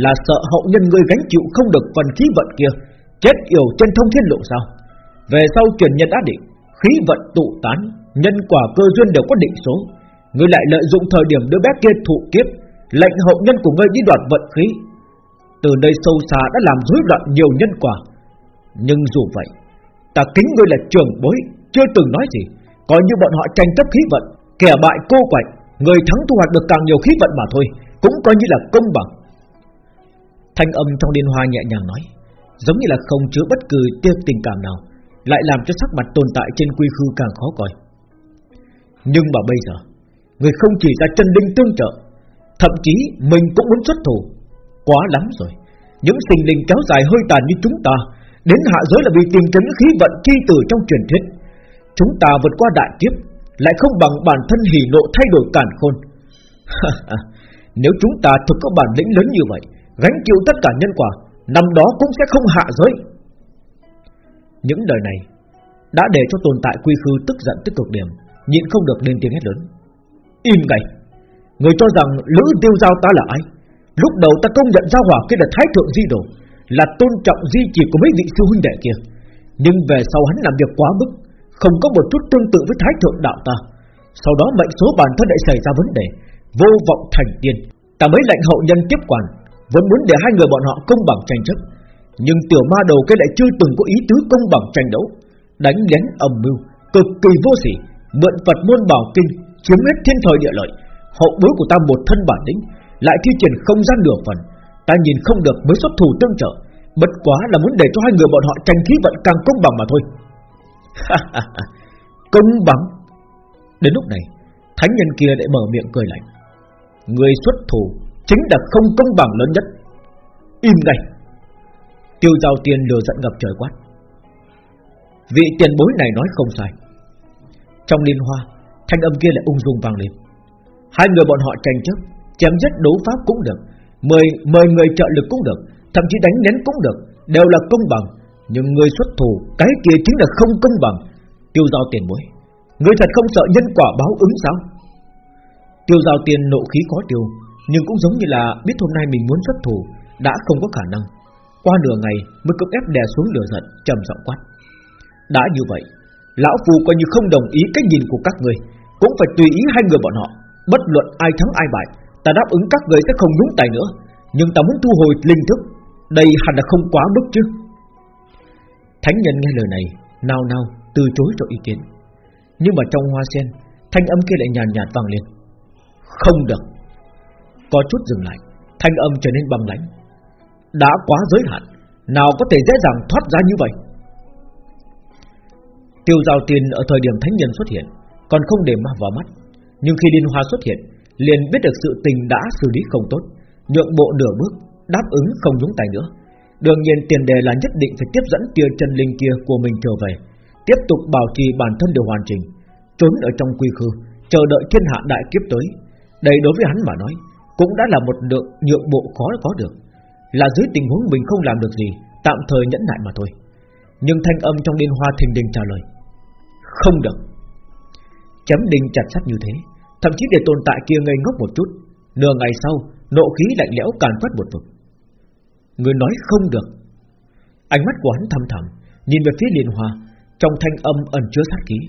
Là sợ hậu nhân ngươi gánh chịu không được phần khí vận kia, Chết yểu trên thông thiên lộ sao? Về sau truyền nhân đã định, Khí vận tụ tán Nhân quả cơ duyên đều có định số. Ngươi lại lợi dụng thời điểm đứa bé kia thụ kiếp, Lệnh hậu nhân của ngươi đi đoạt vận khí. Từ đây sâu xa đã làm rối loạn nhiều nhân quả. Nhưng dù vậy, Ta kính ngươi là trưởng bối, Chưa từng nói gì. Coi như bọn họ tranh chấp khí vận, Kẻ bại cô quạnh, Người thắng thu hoạch được càng nhiều khí vận mà thôi, Cũng coi như là công bằng. Thanh âm trong điên hoa nhẹ nhàng nói, Giống như là không chứa bất cứ tiêu tình cảm nào, lại làm cho sắc mặt tồn tại trên quy khư càng khó coi. Nhưng mà bây giờ, người không chỉ ra chân linh tương trợ, thậm chí mình cũng muốn xuất thủ, quá lắm rồi. Những sinh linh kéo dài hơi tàn như chúng ta, đến hạ giới là bị tìm kiếm khí vận chi tử trong truyền thuyết. Chúng ta vượt qua đại kiếp, lại không bằng bản thân hỉ nộ thay đổi cản khôn. (laughs) Nếu chúng ta thực có bản lĩnh lớn như vậy, gánh chịu tất cả nhân quả, năm đó cũng sẽ không hạ giới. Những đời này Đã để cho tồn tại quy khư tức giận tức cực điểm Nhịn không được lên tiếng hét lớn. Im ngay. Người cho rằng lữ tiêu giao ta là ai? Lúc đầu ta công nhận giao hỏa kia là thái thượng di đồ, Là tôn trọng di chỉ của mấy vị sư huynh đệ kia. Nhưng về sau hắn làm việc quá mức, Không có một chút tương tự với thái thượng đạo ta. Sau đó mệnh số bản thân lại xảy ra vấn đề, Vô vọng thành tiên. Ta mới lệnh hậu nhân tiếp quản Vẫn muốn để hai người bọn họ công bằng tranh chấp. Nhưng tiểu ma đầu cái lại chưa từng có ý tứ công bằng tranh đấu, Đánh lén âm mưu Cực kỳ vô sỉ. Mượn Phật môn bảo kinh, Chiếm hết thiên thời địa lợi. Hậu bối của ta một thân bản lĩnh, Lại thi triển không gian nửa phần. Ta nhìn không được mới xuất thủ tương trợ. Bất quá là muốn để cho hai người bọn họ tranh khí vận càng công bằng mà thôi. (laughs) Công bằng. Đến lúc này, Thánh nhân kia lại mở miệng cười lạnh. Người xuất thủ Chính là không công bằng lớn nhất. Im ngay. Tiêu giao tiền lừa giận ngập trời quát. Vị tiền bối này nói không sai. Trong liên hoa Thanh âm kia lại ung dung vang lên. Hai người bọn họ tranh chấp Chém giết đấu pháp cũng được Mời, mời người trợ lực cũng được Thậm chí đánh nén cũng được Đều là công bằng. Nhưng người xuất thủ Cái kia chính là không công bằng. Tiêu giao tiền bối Người thật không sợ nhân quả báo ứng sao? Tiêu giao tiền nộ khí có tiêu Nhưng cũng giống như là biết hôm nay mình muốn xuất thủ Đã không có khả năng. Qua nửa ngày mới cưỡng ép đè xuống lửa giận trầm giọng quát. Đã như vậy Lão Phu coi như không đồng ý cách nhìn của các người Cũng phải tùy ý hai người bọn họ. Bất luận ai thắng ai bại Ta đáp ứng các người sẽ không đúng tài nữa. Nhưng ta muốn thu hồi linh thức Đây hẳn là không quá mức chứ. Thánh nhân nghe lời này Nào nào từ chối cho ý kiến. Nhưng mà trong hoa sen Thanh âm kia lại nhàn nhạt, nhạt vang lên. Không được. Có chút dừng lại Thanh âm trở nên băng lãnh. Đã quá giới hạn Nào có thể dễ dàng thoát ra như vậy? Tiêu giao tiền ở thời điểm thánh nhân xuất hiện, Còn không để ma vào mắt. Nhưng khi liên hoa xuất hiện, Liền biết được sự tình đã xử lý không tốt, Nhượng bộ nửa bước, Đáp ứng không nhúng tay nữa. Đương nhiên tiền đề là nhất định phải tiếp dẫn tia chân linh kia của mình trở về, Tiếp tục bảo trì bản thân đều hoàn chỉnh, Trốn ở trong quy khư, Chờ đợi thiên hạ đại kiếp tới. Đây đối với hắn mà nói, Cũng đã là một lượng nhượng bộ khó có được. Là dưới tình huống mình không làm được gì, Tạm thời nhẫn nại mà thôi. Nhưng thanh âm trong liên hoa thình đình trả lời không được. Chấm đinh chặt sắt như thế, Thậm chí để tồn tại kia ngây ngốc một chút. Nửa ngày sau, Nộ khí lạnh lẽo càn quét một vực. Người nói không được. Ánh mắt của hắn thăm thẳm, Nhìn về phía liên hoa, Trong thanh âm ẩn chứa sát khí.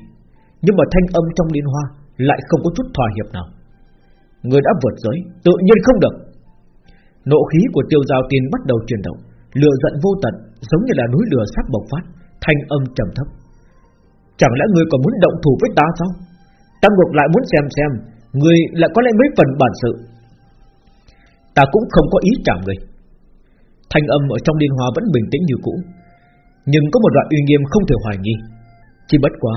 Nhưng mà thanh âm trong liên hoa Lại không có chút thỏa hiệp nào. Người đã vượt giới, Tự nhiên không được. Nộ khí của tiêu giao tiên bắt đầu chuyển động, Lửa giận vô tận, Giống như là núi lửa sắp bộc phát, Thanh âm trầm thấp. Chẳng lẽ người còn muốn động thủ với ta sao? Ta ngược lại muốn xem xem Người lại có lẽ mấy phần bản sự. Ta cũng không có ý chạm người Thanh âm ở trong liên hoa vẫn bình tĩnh như cũ, Nhưng có một đoạn uy nghiêm không thể hoài nghi. Chỉ bất quá,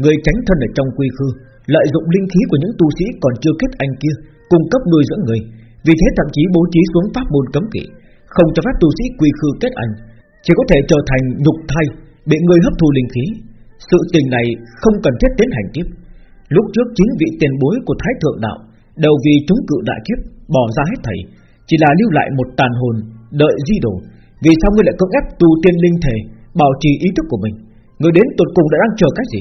Người tránh thân ở trong quy khư Lợi dụng linh khí của những tu sĩ còn chưa kết anh kia, Cung cấp nuôi dưỡng người, Vì thế thậm chí bố trí xuống pháp môn cấm kỵ, Không cho phép tu sĩ quy khư kết anh, Chỉ có thể trở thành nhục thai, Bị người hấp thu linh khí. Sự tình này không cần thiết tiến hành tiếp. Lúc trước chính vị tiền bối của Thái Thượng Đạo Đều vì chống cự đại kiếp Bỏ ra hết thảy Chỉ là lưu lại một tàn hồn, Đợi di đồ. Vì sao ngươi lại cưỡng ép tu tiên linh thể, Bảo trì ý thức của mình? Ngươi đến tột cùng đã đang chờ cái gì?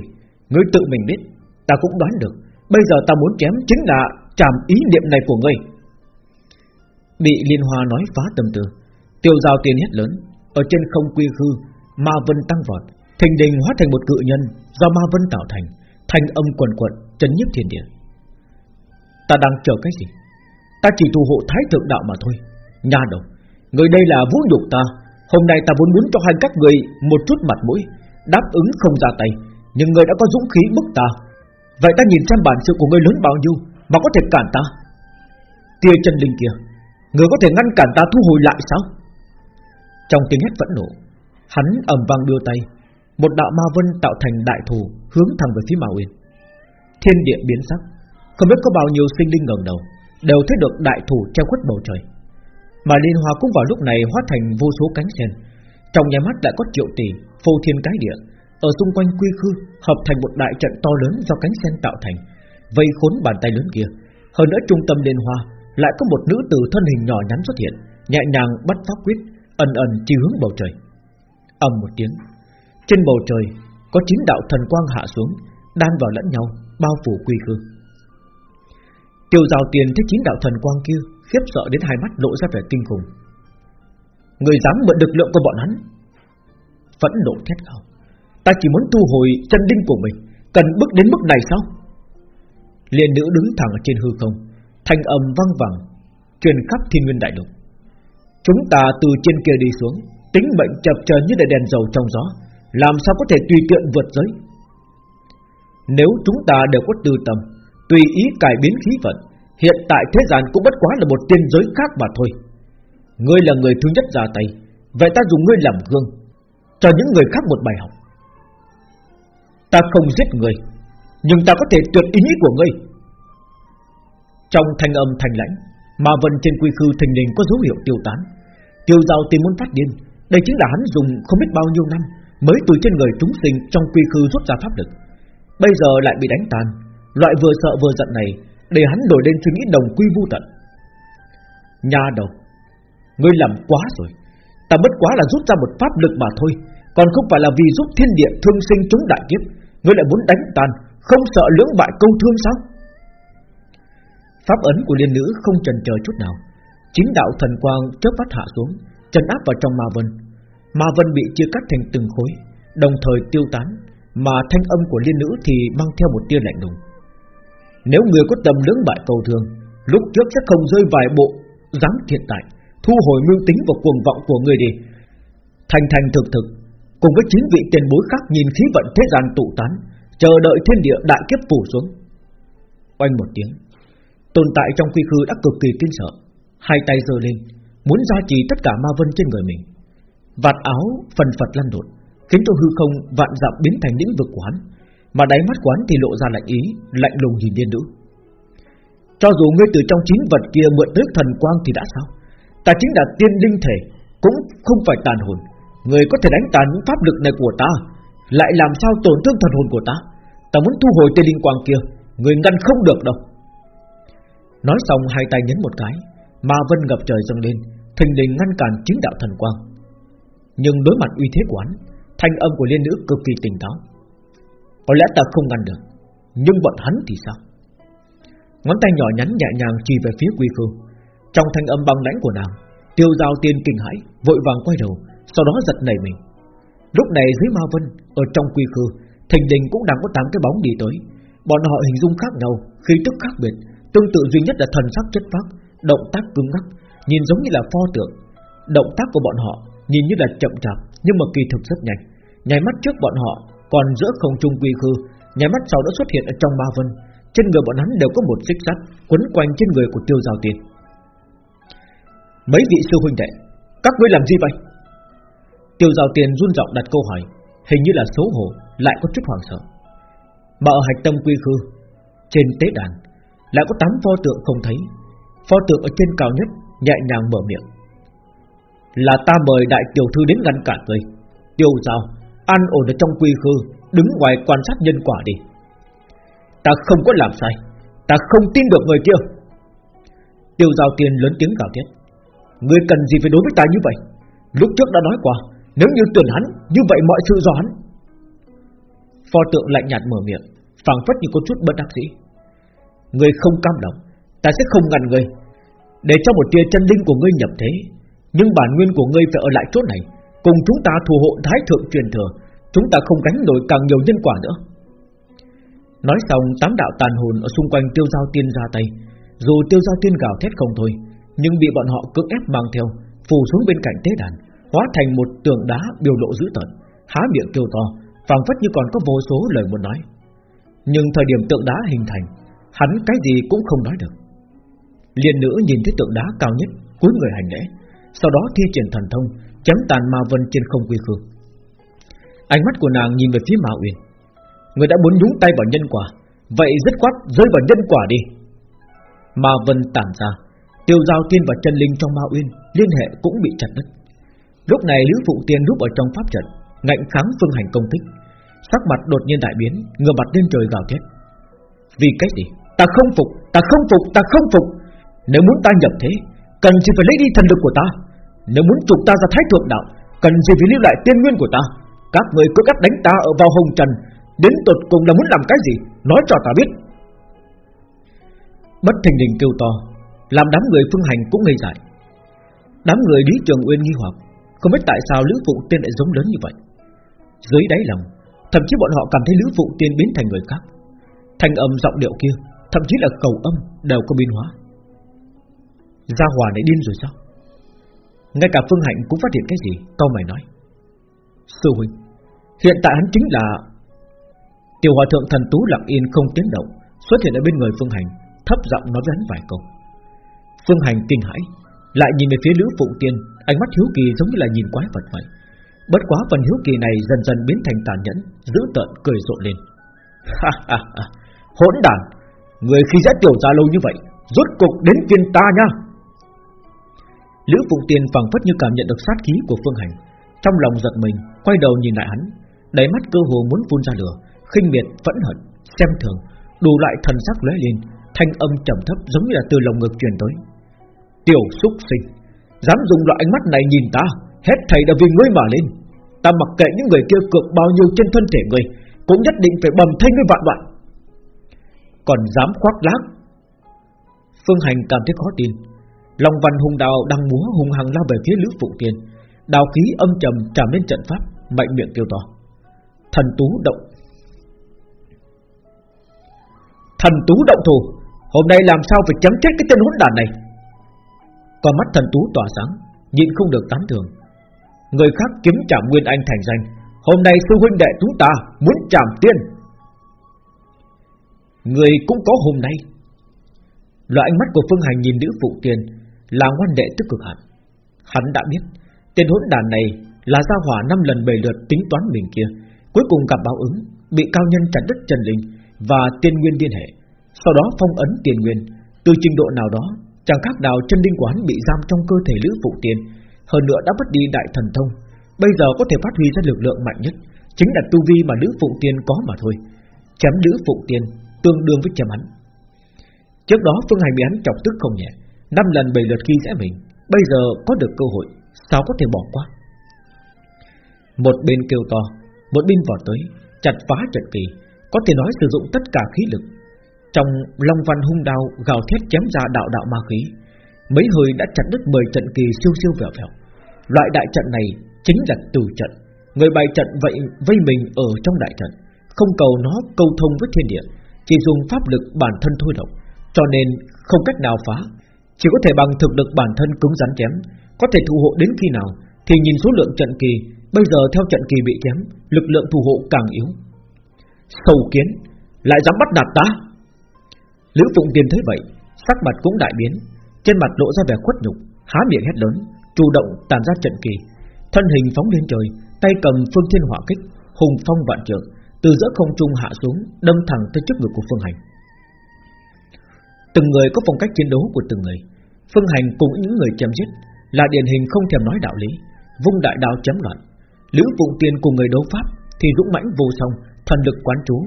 Ngươi tự mình biết, Ta cũng đoán được. Bây giờ ta muốn chém chính là Chàm ý niệm này của ngươi. Bị liên hoa nói phá tâm tư, Tiêu giao tiền hét lớn, Ở trên không quy hư Ma vân tăng vọt. Thình đình hóa thành một cự nhân, Do ma vân tạo thành Thanh âm quần quận chấn nhiếp thiên địa. Ta đang chờ cái gì? Ta chỉ thù hộ thái thượng đạo mà thôi. Nha đầu, Người đây là vũ nhục ta. Hôm nay ta vốn muốn cho hai các người một chút mặt mũi, Đáp ứng không ra tay, Nhưng người đã có dũng khí bức ta. Vậy ta nhìn xem bản sự của người lớn bao nhiêu Mà có thể cản ta. Tia chân linh kia, Người có thể ngăn cản ta thu hồi lại sao? Trong tiếng hét vẫn nộ, Hắn ầm vang đưa tay một đạo ma vân tạo thành đại thù, Hướng thẳng về phía Ma Uyên. Thiên địa biến sắc, Không biết có bao nhiêu sinh linh ngẩng đầu, Đều thấy được đại thù treo khuất bầu trời. Mà liên hoa cũng vào lúc này hóa thành vô số cánh sen. Trong nhà mắt đã có triệu tỷ, Phô thiên cái địa, Ở xung quanh quy khư, Hợp thành một đại trận to lớn do cánh sen tạo thành, Vây khốn bàn tay lớn kia. Hơn nữa trung tâm liên hoa Lại có một nữ tử thân hình nhỏ nhắn xuất hiện, Nhẹ nhàng bắt pháp quyết, Ẩn ẩn chỉ hướng bầu trời. Ầm một tiếng trên bầu trời có chín đạo thần quang hạ xuống, đan vào lẫn nhau, bao phủ quy khư. Tiêu rào tiền thấy chín đạo thần quang kia, khiếp sợ đến hai mắt lộ ra vẻ kinh khủng. Người dám mượn lực lượng của bọn hắn, vẫn nộ thét gào. Ta chỉ muốn thu hồi chân đinh của mình, cần bước đến mức này sao? Liên nữ đứng thẳng ở trên hư không, thanh âm vang vẳng, truyền khắp thiên nguyên đại lục. Chúng ta từ trên kia đi xuống, tính mệnh chập chờn như đèn dầu trong gió, làm sao có thể tùy tiện vượt giới? Nếu chúng ta đều có tư tâm, Tùy ý cải biến khí vận, Hiện tại thế gian cũng bất quá là một tiên giới khác mà thôi. Ngươi là người thứ nhất ra tay, Vậy ta dùng ngươi làm gương, Cho những người khác một bài học. Ta không giết người, Nhưng ta có thể tuyệt ý của ngươi. Trong thanh âm thanh lãnh Mà vần trên quy khư thành đình có dấu hiệu tiêu tán. Tiêu giao tìm muốn phát điên, Đây chính là hắn dùng không biết bao nhiêu năm. Mới từ trên người chúng sinh trong quy khư rút ra pháp lực. Bây giờ lại bị đánh tan. Loại vừa sợ vừa giận này, Để hắn đổi lên suy nghĩ đồng quy vu tận. Nhà đầu, Ngươi làm quá rồi. Ta bất quá là rút ra một pháp lực mà thôi. Còn không phải là vì giúp thiên địa thương sinh chúng đại kiếp, Ngươi lại muốn đánh tan, Không sợ lưỡng bại câu thương sao? Pháp ấn của liên nữ không chần chờ chút nào. Chính đạo thần quang chớp mắt hạ xuống, trấn áp vào trong ma vân. Ma vân bị chia cắt thành từng khối, Đồng thời tiêu tán, Mà thanh âm của liên nữ thì mang theo một tia lạnh lùng. Nếu người có tầm lưỡng bại cầu thường, Lúc trước sẽ không rơi vài bộ Dám thiệt tại, Thu hồi mưu tính và cuồng vọng của người đi Thành thành thực thực, Cùng với chín vị tiền bối khác nhìn khí vận thế gian tụ tán, Chờ đợi thiên địa đại kiếp phủ xuống. Oanh một tiếng, Tồn tại trong quy khư đã cực kỳ kinh sợ. Hai tay giơ lên, Muốn gia trì tất cả ma vân trên người mình. Vạt áo phần phật lăn lộn, Khiến cho hư không vạn dặm biến thành lĩnh vực quán Mà đáy mắt quán thì lộ ra lạnh ý, Lạnh lùng nhìn điên nữ. Cho dù ngươi từ trong chính vật kia mượn tới thần quang thì đã sao? Ta chính là tiên linh thể, Cũng không phải tàn hồn. Người có thể đánh tàn những pháp lực này của ta, Lại làm sao tổn thương thần hồn của ta? Ta muốn thu hồi tiên linh quang kia, Người ngăn không được đâu. Nói xong, hai tay nhấn một cái, Ma vân ngập trời dâng lên, Thình lình ngăn cản chính đạo thần quang. Nhưng đối mặt uy thế của hắn, Thanh âm của liên nữ cực kỳ tỉnh táo. Có lẽ ta không ngăn được Nhưng bọn hắn thì sao? Ngón tay nhỏ nhắn nhẹ nhàng chỉ về phía quy khư. Trong thanh âm băng lãnh của nàng Tiêu giao tiên kinh hãi Vội vàng quay đầu Sau đó giật nảy mình. Lúc này dưới ma vân Ở trong quy khư Thình đình cũng đang có tám cái bóng đi tới. Bọn họ hình dung khác nhau Khi tức khác biệt Tương tự duy nhất là thần sắc chất phác Động tác cứng ngắc Nhìn giống như là pho tượng. Động tác của bọn họ nhìn như là chậm chạp, Nhưng mà kỳ thực rất nhanh. Nháy mắt trước bọn họ, còn giữa không trung quy khư, Nháy mắt sau đã xuất hiện ở trong ba vân. Trên người bọn hắn đều có một xích sắt, Quấn quanh trên người của tiêu giao tiền Mấy vị sư huynh đệ, Các ngươi làm gì vậy? Tiêu giao tiền run giọng đặt câu hỏi, Hình như là xấu hổ, Lại có chút hoảng sợ. Mà ở hạch tâm quy khư, Trên tế đàn, Lại có tám pho tượng không thấy. Pho tượng ở trên cao nhất, Nhẹ nhàng mở miệng. Là ta mời đại tiểu thư đến ngăn cản ngươi Tiêu giao, An ổn ở trong quy khư, Đứng ngoài quan sát nhân quả đi. Ta không có làm sai, Ta không tin được người kia. Tiêu giao tiền lớn tiếng gào thét. Ngươi cần gì phải đối với ta như vậy? Lúc trước đã nói qua, Nếu như tuyển hắn, Như vậy mọi sự do hắn. Pho tượng lạnh nhạt mở miệng, phảng phất như có chút bất đắc dĩ. Ngươi không cam lòng, Ta sẽ không ngăn ngươi Để cho một tia chân linh của ngươi nhập thế nhưng bản nguyên của ngươi phải ở lại chỗ này, Cùng chúng ta thù hộ thái thượng truyền thừa. Chúng ta không gánh nổi càng nhiều nhân quả nữa. Nói xong, tám đạo tàn hồn Ở xung quanh tiêu giao tiên ra tay. Dù tiêu giao tiên gào thét không thôi, Nhưng bị bọn họ cưỡng ép mang theo, Phủ xuống bên cạnh tế đàn, Hóa thành một tường đá biểu lộ dữ tợn, Há miệng kêu to, phảng phất như còn có vô số lời muốn nói. Nhưng thời điểm tượng đá hình thành, Hắn cái gì cũng không nói được. Liên nữ nhìn thấy tượng đá cao nhất Cuối người hành lễ. Sau đó thi triển thần thông Chấm tàn ma vân trên không quy khư. Ánh mắt của nàng nhìn về phía Ma Uyên Người đã muốn nhúng tay vào nhân quả, Vậy rất quát rơi vào nhân quả đi. Ma vân tản ra, Tiêu giao tiên và chân linh trong Ma Uyên Liên hệ cũng bị chặt đứt. Lúc này Lữ Phụ Tiên núp ở trong pháp trận, Ngạnh kháng phương hành công kích. Sắc mặt đột nhiên đại biến, Ngửa mặt lên trời gào thét. Vì cái gì? Ta không phục, Ta không phục, Ta không phục. Nếu muốn ta nhập thế, Cần chỉ phải lấy đi thần lực của ta. Nếu muốn trục ta ra thái thượng đạo, Cần gì phải lưu lại tiên nguyên của ta? Các người cứ cắt đánh ta ở vào hồng trần, Đến tột cùng là muốn làm cái gì? Nói cho ta biết. Bất thình đình kêu to, Làm đám người phương hành cũng ngây dại. Đám người Lý Trường Uyên nghi hoặc, Không biết tại sao Lữ Phụ Tiên lại giống lớn như vậy. Dưới đáy lòng, Thậm chí bọn họ cảm thấy Lữ Phụ Tiên biến thành người khác. Thành âm giọng điệu kia, Thậm chí là cầu âm đều có biến hóa. Gia Hòa này điên rồi sao? Ngay cả Phương Hạnh cũng phát hiện cái gì Câu mày nói. Sư huynh, Hiện tại hắn chính là Tiểu hòa thượng thần tú lặng yên không tiếng động, Xuất hiện ở bên người Phương Hành Thấp giọng nói với hắn vài câu. Phương Hành kinh hãi, Lại nhìn về phía Lữ Phụng Tiên, Ánh mắt hiếu kỳ giống như là nhìn quái vật vậy. Bất quá phần hiếu kỳ này dần dần biến thành tàn nhẫn Giữ tợn, cười rộ lên. Hỗn đàn, Người khi dễ tiểu ra lâu như vậy, Rốt cục đến viên ta nha. Lữ Phụng Tiên phảng phất như cảm nhận được sát khí của Phương Hành, trong lòng giật mình, quay đầu nhìn lại hắn, đáy mắt cơ hồ muốn phun ra lửa, khinh miệt, phẫn hận, xem thường, đủ loại thần sắc lóe lên, thanh âm trầm thấp giống như là từ lồng ngực truyền tới. Tiểu xúc sinh, dám dùng loại ánh mắt này nhìn ta, hết thầy đã vì ngươi mà lên. Ta mặc kệ những người kia cược bao nhiêu trên thân thể ngươi, cũng nhất định phải bầm thay ngươi vạn đoạn. Còn dám khoác lác? Phương Hành cảm thấy khó tin. Long Văn hung đào đang múa hung hăng lao về phía Lữ Phụ Tiên, đào khí âm trầm tràn lên trận pháp, mạnh miệng kêu to: "Thần tú động Thần tú động thủ Hôm nay làm sao phải chấm chết cái tên hỗn đản này? Còn mắt thần tú tỏa sáng Nhịn không được tán thưởng. Người khác kiếm trả Nguyên Anh thành danh Hôm nay sư huynh đệ chúng ta Muốn chạm tiên. Người cũng có hôm nay. Loại ánh mắt của Phương Hành nhìn nữ phụ tiên là ngoan đệ tức cực hạn Hắn đã biết Tên hỗn đàn này là gia hỏa năm lần bảy lượt tính toán mình kia Cuối cùng gặp báo ứng Bị cao nhân chặt đứt chân linh và tiên nguyên liên hệ, sau đó phong ấn tiền nguyên, từ trình độ nào đó, chẳng khác nào chân linh quán bị giam trong cơ thể lữ phụ tiên, hơn nữa đã mất đi đại thần thông, bây giờ có thể phát huy ra lực lượng mạnh nhất, chính là tu vi mà lữ phụ tiên có mà thôi. Chém lữ phụ tiên tương đương với chém hắn. Trước đó Phương Hành bị hắn chọc tức không nhẹ, năm lần bảy lượt khi dễ mình, bây giờ có được cơ hội, sao có thể bỏ qua? Một bên kêu to, một bên vọt tới, chặt phá trận kỳ, có thể nói sử dụng tất cả khí lực. Trong Long Văn hung đao gào thét chém ra đạo đạo ma khí, mấy hơi đã chặt đứt 10 trận kỳ siêu siêu vẹo vẹo. Loại đại trận này chính là từ trận, người bày trận vậy vây mình ở trong đại trận, không cầu nó câu thông với thiên địa, chỉ dùng pháp lực bản thân thôi động, cho nên không cách nào phá, chỉ có thể bằng thực lực bản thân cứng rắn chém, có thể thủ hộ đến khi nào thì nhìn số lượng trận kỳ, bây giờ theo trận kỳ bị chém, lực lượng thủ hộ càng yếu. Sầu kiến Lại dám bắt nạt ta? Lữ Phụng Tiên thấy vậy Sắc mặt cũng đại biến Trên mặt lộ ra vẻ khuất nhục Há miệng hét lớn Chủ động tàn ra trận kỳ. Thân hình phóng lên trời Tay cầm phương thiên hỏa kích Hùng phong vạn trượng Từ giữa không trung hạ xuống Đâm thẳng tới trước ngực của Phương Hành. Từng người có phong cách chiến đấu của từng người Phương Hành cùng những người chém giết Là điển hình không thèm nói đạo lý Vung đại đao chém loạn Lữ Phụng Tiên cùng người đấu pháp Thì dũng mãnh vô song thần lực quán chú,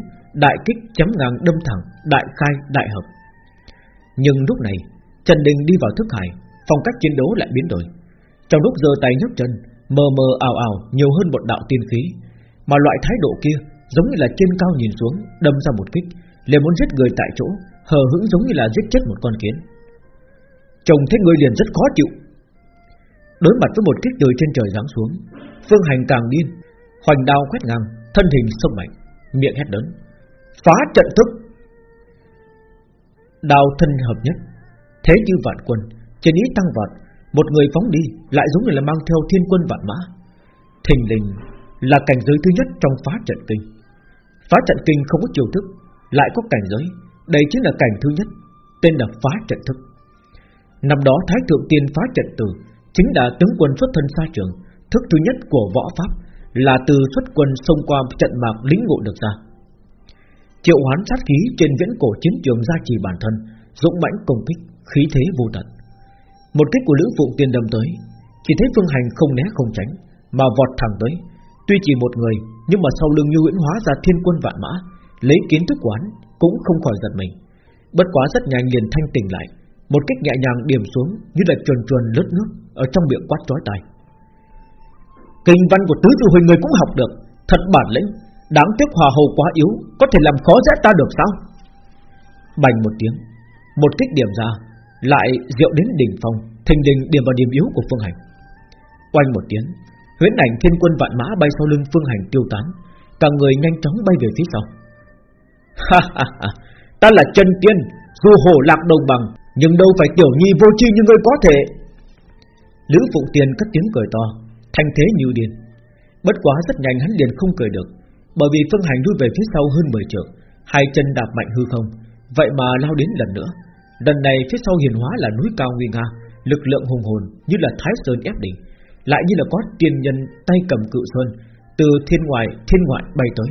đại kích chém ngang đâm thẳng, đại khai, đại hợp. Nhưng lúc này, Trần Đình đi vào thức hải, phong cách chiến đấu lại biến đổi. Trong lúc giơ tay nhấc chân, mờ mờ ảo ảo nhiều hơn một đạo tiên khí, mà loại thái độ kia giống như là trên cao nhìn xuống, đâm ra một kích, liền muốn giết người tại chỗ, hờ hững giống như là giết chết một con kiến. Chồng thấy người liền rất khó chịu. Đối mặt với một kích từ trên trời giáng xuống, Phương Hành càng điên, hoành đao quét ngang, thân hình sông mạnh, miệng hét lớn phá trận thức đào thân hợp nhất thế như vạn quân trên ý tăng vọt một người phóng đi lại giống như là mang theo thiên quân vạn mã thình lình là cảnh giới thứ nhất trong phá trận kinh phá trận kinh không có chiêu thức lại có cảnh giới đây chính là cảnh thứ nhất tên là phá trận thức năm đó thái thượng tiên phá trận tử chính là tướng quân xuất thân xa trường thức thứ nhất của võ pháp là từ xuất quân xông qua trận mạc lính ngộ được ra. Triệu hoán sát khí trên viễn cổ chiến trường gia trì bản thân, dũng mãnh công kích, khí thế vô tận. Một kích của Lữ Phụng Tiên đâm tới, chỉ thấy Phương Hành không né không tránh, mà vọt thẳng tới. Tuy chỉ một người, nhưng mà sau lưng như huyễn hóa ra thiên quân vạn mã, lấy kiến thức quán cũng không khỏi giật mình. Bất quá rất nhanh liền thanh tỉnh lại, một kích nhẹ nhàng điểm xuống như là chuồn chuồn lướt nước ở trong miệng quát chói tai. Kinh văn của tứ tư huynh người cũng học được Thật bản lĩnh Đáng tiếc hòa hầu quá yếu Có thể làm khó dễ ta được sao Bành một tiếng Một kích điểm ra Lại diệu đến đỉnh phong Thình đình điểm vào điểm yếu của Phương Hành Oanh một tiếng Huyễn ảnh thiên quân vạn mã bay sau lưng Phương Hành tiêu tán Cả người nhanh chóng bay về phía sau (laughs) Ta là chân tiên, Dù hổ lạc đồng bằng, Nhưng đâu phải tiểu nhi vô chi như ngươi có thể. Lữ Phụng Tiên cất tiếng cười to, Thanh thế như điên. Bất quá rất nhanh hắn liền không cười được, Bởi vì Phương Hành lui về phía sau hơn 10 trượng, Hai chân đạp mạnh hư không. Vậy mà lao đến lần nữa. Lần này phía sau hiền hóa là núi cao nguy nga, Lực lượng hùng hồn như là thái sơn ép đỉnh, Lại như là có tiên nhân tay cầm cự sơn Từ thiên ngoài thiên ngoại bay tới.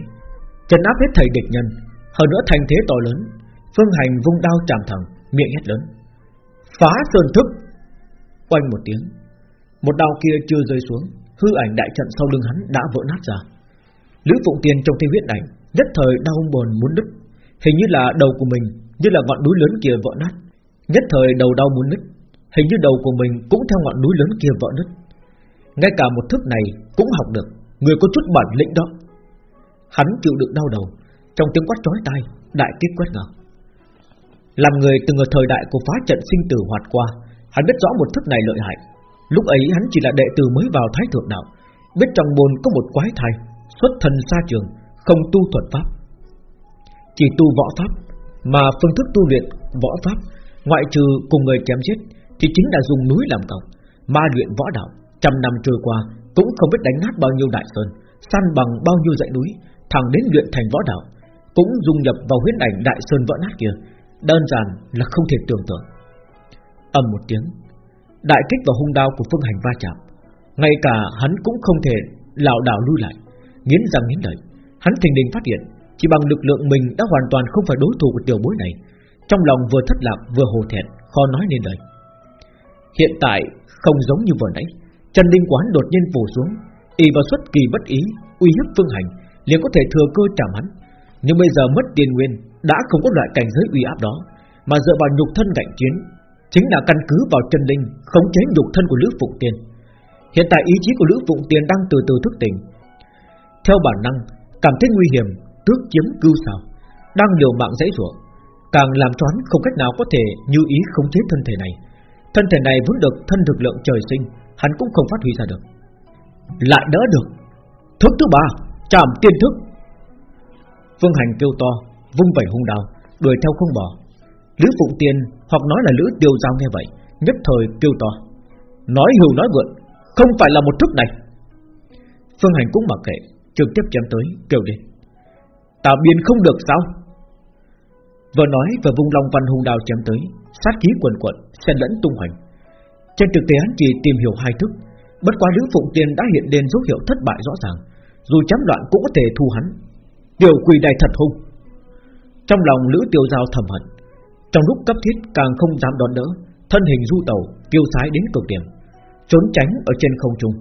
Trần áp hết thầy địch nhân hơn nữa thành thế to lớn, Phương Hành vung đao chạm thẳng, Miệng hét lớn. Phá sơn thức! Quanh một tiếng, Một đao kia chưa rơi xuống, Hư ảnh đại trận sau lưng hắn đã vỡ nát ra. Lữ Phụng Tiên trong thiên huyết ảnh Nhất thời đau buồn muốn đứt Hình như là đầu của mình, Như là ngọn núi lớn kia vỡ nát. Nhất thời đầu đau muốn nứt, Hình như đầu của mình cũng theo ngọn núi lớn kia vỡ nứt. Ngay cả một thức này cũng học được, Người có chút bản lĩnh đó. Hắn chịu đựng đau đầu trong tiếng quát chói tai, Đại kích quét ngang. Làm người từng ở thời đại của phá trận sinh tử hoạt qua, Hắn biết rõ một thức này lợi hại. Lúc ấy hắn chỉ là đệ tử mới vào thái thượng đạo, Biết trong môn có một quái thai, Xuất thần xa trường, Không tu thuật pháp. Chỉ tu võ pháp, Mà phương thức tu luyện võ pháp, Ngoại trừ cùng người chém giết, Thì chính là dùng núi làm cọc Ma luyện võ đạo, Trăm năm trôi qua, Cũng không biết đánh nát bao nhiêu đại sơn, San bằng bao nhiêu dãy núi, Thẳng đến luyện thành võ đạo. Cũng dung nhập vào huyết ảnh đại sơn vỡ nát kia, Đơn giản là không thể tưởng tượng. Ầm một tiếng, Đại kích và hung đao của phương hành va chạm, Ngay cả hắn cũng không thể lảo đảo lui lại, Nghiến răng nghiến lợi. Hắn thình lình phát hiện, Chỉ bằng lực lượng mình đã hoàn toàn không phải đối thủ của tiểu bối này, Trong lòng vừa thất lạc vừa hồ thẹn, Khó nói nên lời. Hiện tại không giống như vừa nãy, chân Linh Quán đột nhiên phủ xuống, Y vào xuất kỳ bất ý, Uy hiếp phương hành, liền có thể thừa cơ chạm hắn. Nhưng bây giờ mất tiền nguyên, Đã không có loại cảnh giới uy áp đó, Mà dựa vào nhục thân cạnh chiến, Chính là căn cứ vào chân linh Khống chế nhục thân của Lữ Phụng Tiên. Hiện tại ý chí của Lữ Phụng Tiên đang từ từ thức tỉnh. Theo bản năng, Cảm thấy nguy hiểm, Tước chiếm cưu sào Đang liều mạng dãy rủa, Càng làm cho hắn không cách nào có thể như ý khống chế thân thể này. Thân thể này vốn được thân thực lượng trời sinh, Hắn cũng không phát huy ra được. Lại đỡ được. Thức thứ ba Chạm tiên thức. Phương Hành kêu to Vung vẩy hung đao, Đuổi theo không bỏ. Lữ Phụng Tiên hoặc nói là Lữ Tiêu Giao nghe vậy Nhất thời kêu to. Nói hưu nói vượn Không phải là một thức này. Phương Hành cũng mặc kệ Trực tiếp chém tới kêu đi. Ta biên không được sao? Vừa nói vừa vung long văn hung đao chém tới Sát khí quần quận xen lẫn tung hoành. Trên thực tế hắn chỉ tìm hiểu hai thức Bất quá Lữ Phụng Tiên đã hiện lên dấu hiệu thất bại rõ ràng Dù chém đoạn cũng có thể thu hắn Tiểu quỷ này thật hung Trong lòng Lữ Tiêu Giao thầm hận, Trong lúc cấp thiết càng không dám đón đỡ, Thân hình du tàu tiêu sái đến cực điểm, Trốn tránh ở trên không trung.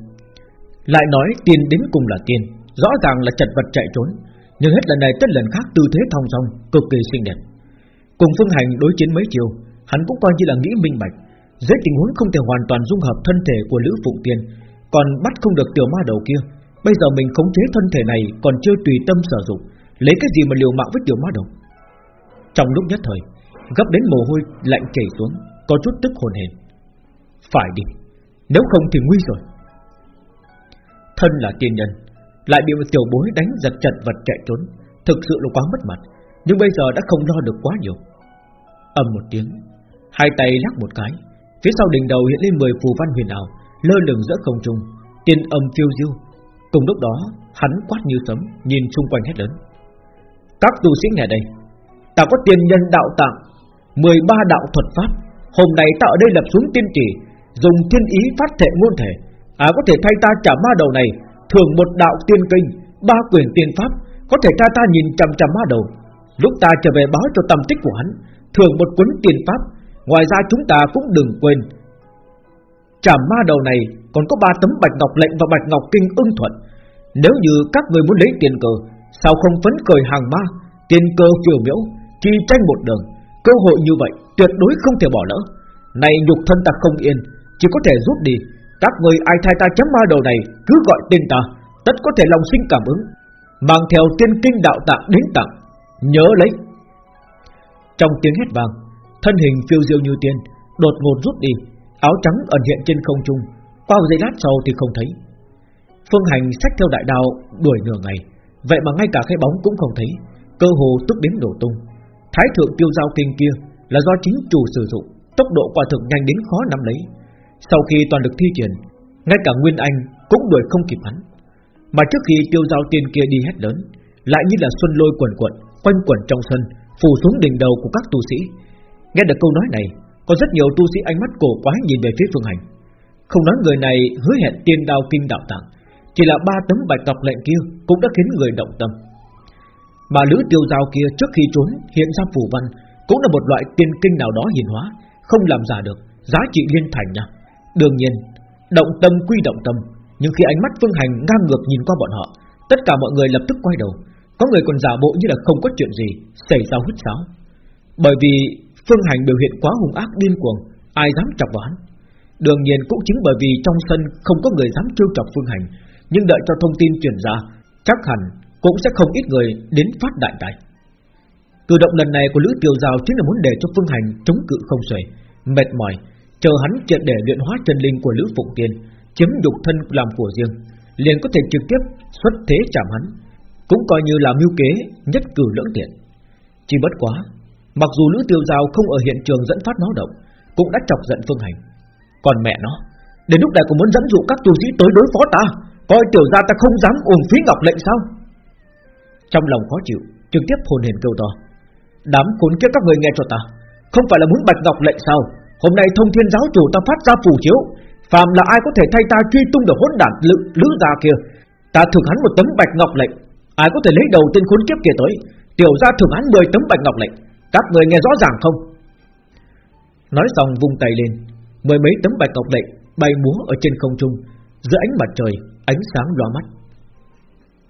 Lại nói tiền đến cùng là tiền, Rõ ràng là chật vật chạy trốn, Nhưng hết lần này tất lần khác tư thế thong dong, Cực kỳ xinh đẹp. Cùng phương hành đối chiến mấy chiều, Hắn cũng coi như là nghĩ minh bạch, Dưới tình huống không thể hoàn toàn dung hợp thân thể của Lữ Phụng Tiên, Còn bắt không được tiểu ma đầu kia Bây giờ mình khống chế thân thể này Còn chưa tùy tâm sử dụng, Lấy cái gì mà liều mạng với tiểu ma đầu? Trong lúc nhất thời, Gấp đến mồ hôi lạnh chảy xuống, Có chút tức hồn hển. Phải đi, Nếu không thì nguy rồi. Thân là tiên nhân, Lại bị một tiểu bối đánh giật chật vật chạy trốn, Thực sự là quá mất mặt, Nhưng bây giờ đã không lo được quá nhiều. Ầm một tiếng, Hai tay lắc một cái, Phía sau đỉnh đầu hiện lên mười phù văn huyền ảo, Lơ lửng giữa không trung, Tiên âm phiêu diêu Cùng lúc đó, hắn quát như sấm, Nhìn xung quanh hết lớn. Các tu sĩ nghe đây, Ta có tiền nhân đạo tạng 13 đạo thuật pháp, Hôm nay ta ở đây lập xuống tiên chỉ Dùng thiên ý phát thệ ngôn thể. À có thể thay ta trả ma đầu này Thường một đạo tiên kinh, Ba quyền tiên pháp, Có thể ta ta nhìn chằm chằm ma đầu. Lúc ta trở về báo cho tâm tích của hắn Thường một cuốn tiên pháp, Ngoài ra chúng ta cũng đừng quên Trảm ma đầu này Còn có ba tấm bạch ngọc lệnh và bạch ngọc kinh ưng thuận. Nếu như các người muốn lấy tiền cờ, Sao không phấn cười hàng ma, Tiền cờ phiêu miễu Chi tranh một đường? Cơ hội như vậy tuyệt đối không thể bỏ lỡ. Này nhục thân ta không yên, Chỉ có thể rút đi. Các người ai thay ta chấm ma đầu này, Cứ gọi tên ta, Tất có thể lòng sinh cảm ứng. Mang theo tiên kinh đạo tạng đến tặng, Nhớ lấy. Trong tiếng hét vang, Thân hình phiêu diêu như tiên Đột ngột rút đi. Áo trắng ẩn hiện trên không trung Qua một giây lát sau thì không thấy. Phương hành sách theo đại đao đuổi nửa ngày, Vậy mà ngay cả cái bóng cũng không thấy, Cơ hồ tức đến đổ tung. Thái thượng tiêu giao kinh kia Là do chính chủ sử dụng, Tốc độ quả thực nhanh đến khó nắm lấy. Sau khi toàn lực thi triển, Ngay cả Nguyên Anh cũng đuổi không kịp hắn. Mà trước khi tiêu giao tiên kia đi hết lớn, Lại như là xuân lôi quần quận Quanh quẩn trong sân, Phủ xuống đỉnh đầu của các tu sĩ. Nghe được câu nói này có rất nhiều tu sĩ ánh mắt cổ quái nhìn về phía phương hành. Không nói người này hứa hẹn tiên đao kinh đạo tạng, Chỉ là ba tấm bạch ngọc lệnh kia Cũng đã khiến người động tâm. Bà lữ tiêu giao kia trước khi trốn Hiện ra phù văn Cũng là một loại tiên kinh nào đó hiền hóa, Không làm giả được, Giá trị liên thành nha. Đương nhiên, Động tâm quy động tâm, Nhưng khi ánh mắt Phương Hành ngang ngược nhìn qua bọn họ, Tất cả mọi người lập tức quay đầu. Có người còn giả bộ như là không có chuyện gì, Xảy ra hút sáo. Bởi vì Phương Hành biểu hiện quá hung ác điên cuồng Ai dám chọc vào hắn Đương nhiên cũng chính bởi vì trong sân Không có người dám trêu chọc Phương Hành Nhưng đợi cho thông tin truyền ra Chắc hẳn cũng sẽ không ít người đến phát đại tài Cử động lần này của Lữ Tiêu Giao chính là muốn để cho Phương Hành chống cự không xuể, mệt mỏi, chờ hắn triệt để luyện hóa chân linh của Lữ Phụng Tiên, chiếm dục thân làm của riêng, liền có thể trực tiếp xuất thế chạm hắn, cũng coi như là mưu kế nhất cử lưỡng tiện. Chỉ bất quá, mặc dù Lữ Tiêu Giao không ở hiện trường dẫn phát náo động, cũng đã chọc giận Phương Hành. Còn mẹ nó, đến lúc này cũng muốn dẫn dụ các tu sĩ tới đối phó ta, coi tiểu gia ta không dám uổng phí ngọc lệnh sao? Trong lòng khó chịu, trực tiếp hồn hển kêu to. Đám khốn kiếp các người nghe cho ta Không phải là muốn bạch ngọc lệnh sao Hôm nay thông thiên giáo chủ ta phát ra phù chiếu phạm là ai có thể thay ta truy tung được hỗn đản lữ, lữ gia kia Ta thưởng hắn một tấm bạch ngọc lệnh Ai có thể lấy đầu tên khốn kiếp kia tới Tiểu ra thưởng hắn 10 tấm bạch ngọc lệnh các người nghe rõ ràng không? Nói xong vung tay lên, Mười mấy tấm bạch ngọc lệnh bay múa ở trên không trung Giữa ánh mặt trời, Ánh sáng loa mắt.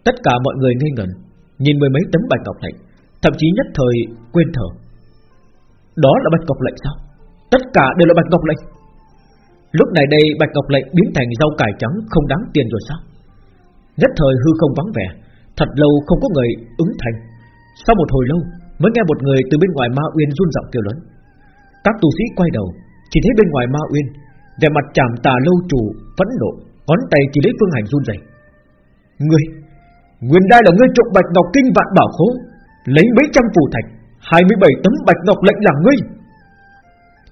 Tất cả mọi người ngây ngẩn, Nhìn mười mấy tấm bạch ngọc lệnh Thậm chí nhất thời quên thở. Đó là bạch ngọc lệnh sao? Tất cả đều là bạch ngọc lệnh Lúc này đây bạch ngọc lệnh biến thành rau cải trắng không đáng tiền rồi sao? Nhất thời hư không vắng vẻ, Thật lâu không có người ứng thành. Sau một hồi lâu Mới nghe một người từ bên ngoài ma uyên run giọng kêu lớn Các tu sĩ quay đầu, Chỉ thấy bên ngoài ma uyên, vẻ mặt chạm tà lâu chủ phẫn nộ, Ngón tay chỉ lấy phương hành run rẩy. Ngươi, Nguyên đai là ngươi trộm bạch ngọc kinh vạn bảo khố, Lấy mấy trăm phù thạch 27 tấm bạch ngọc lệnh là ngươi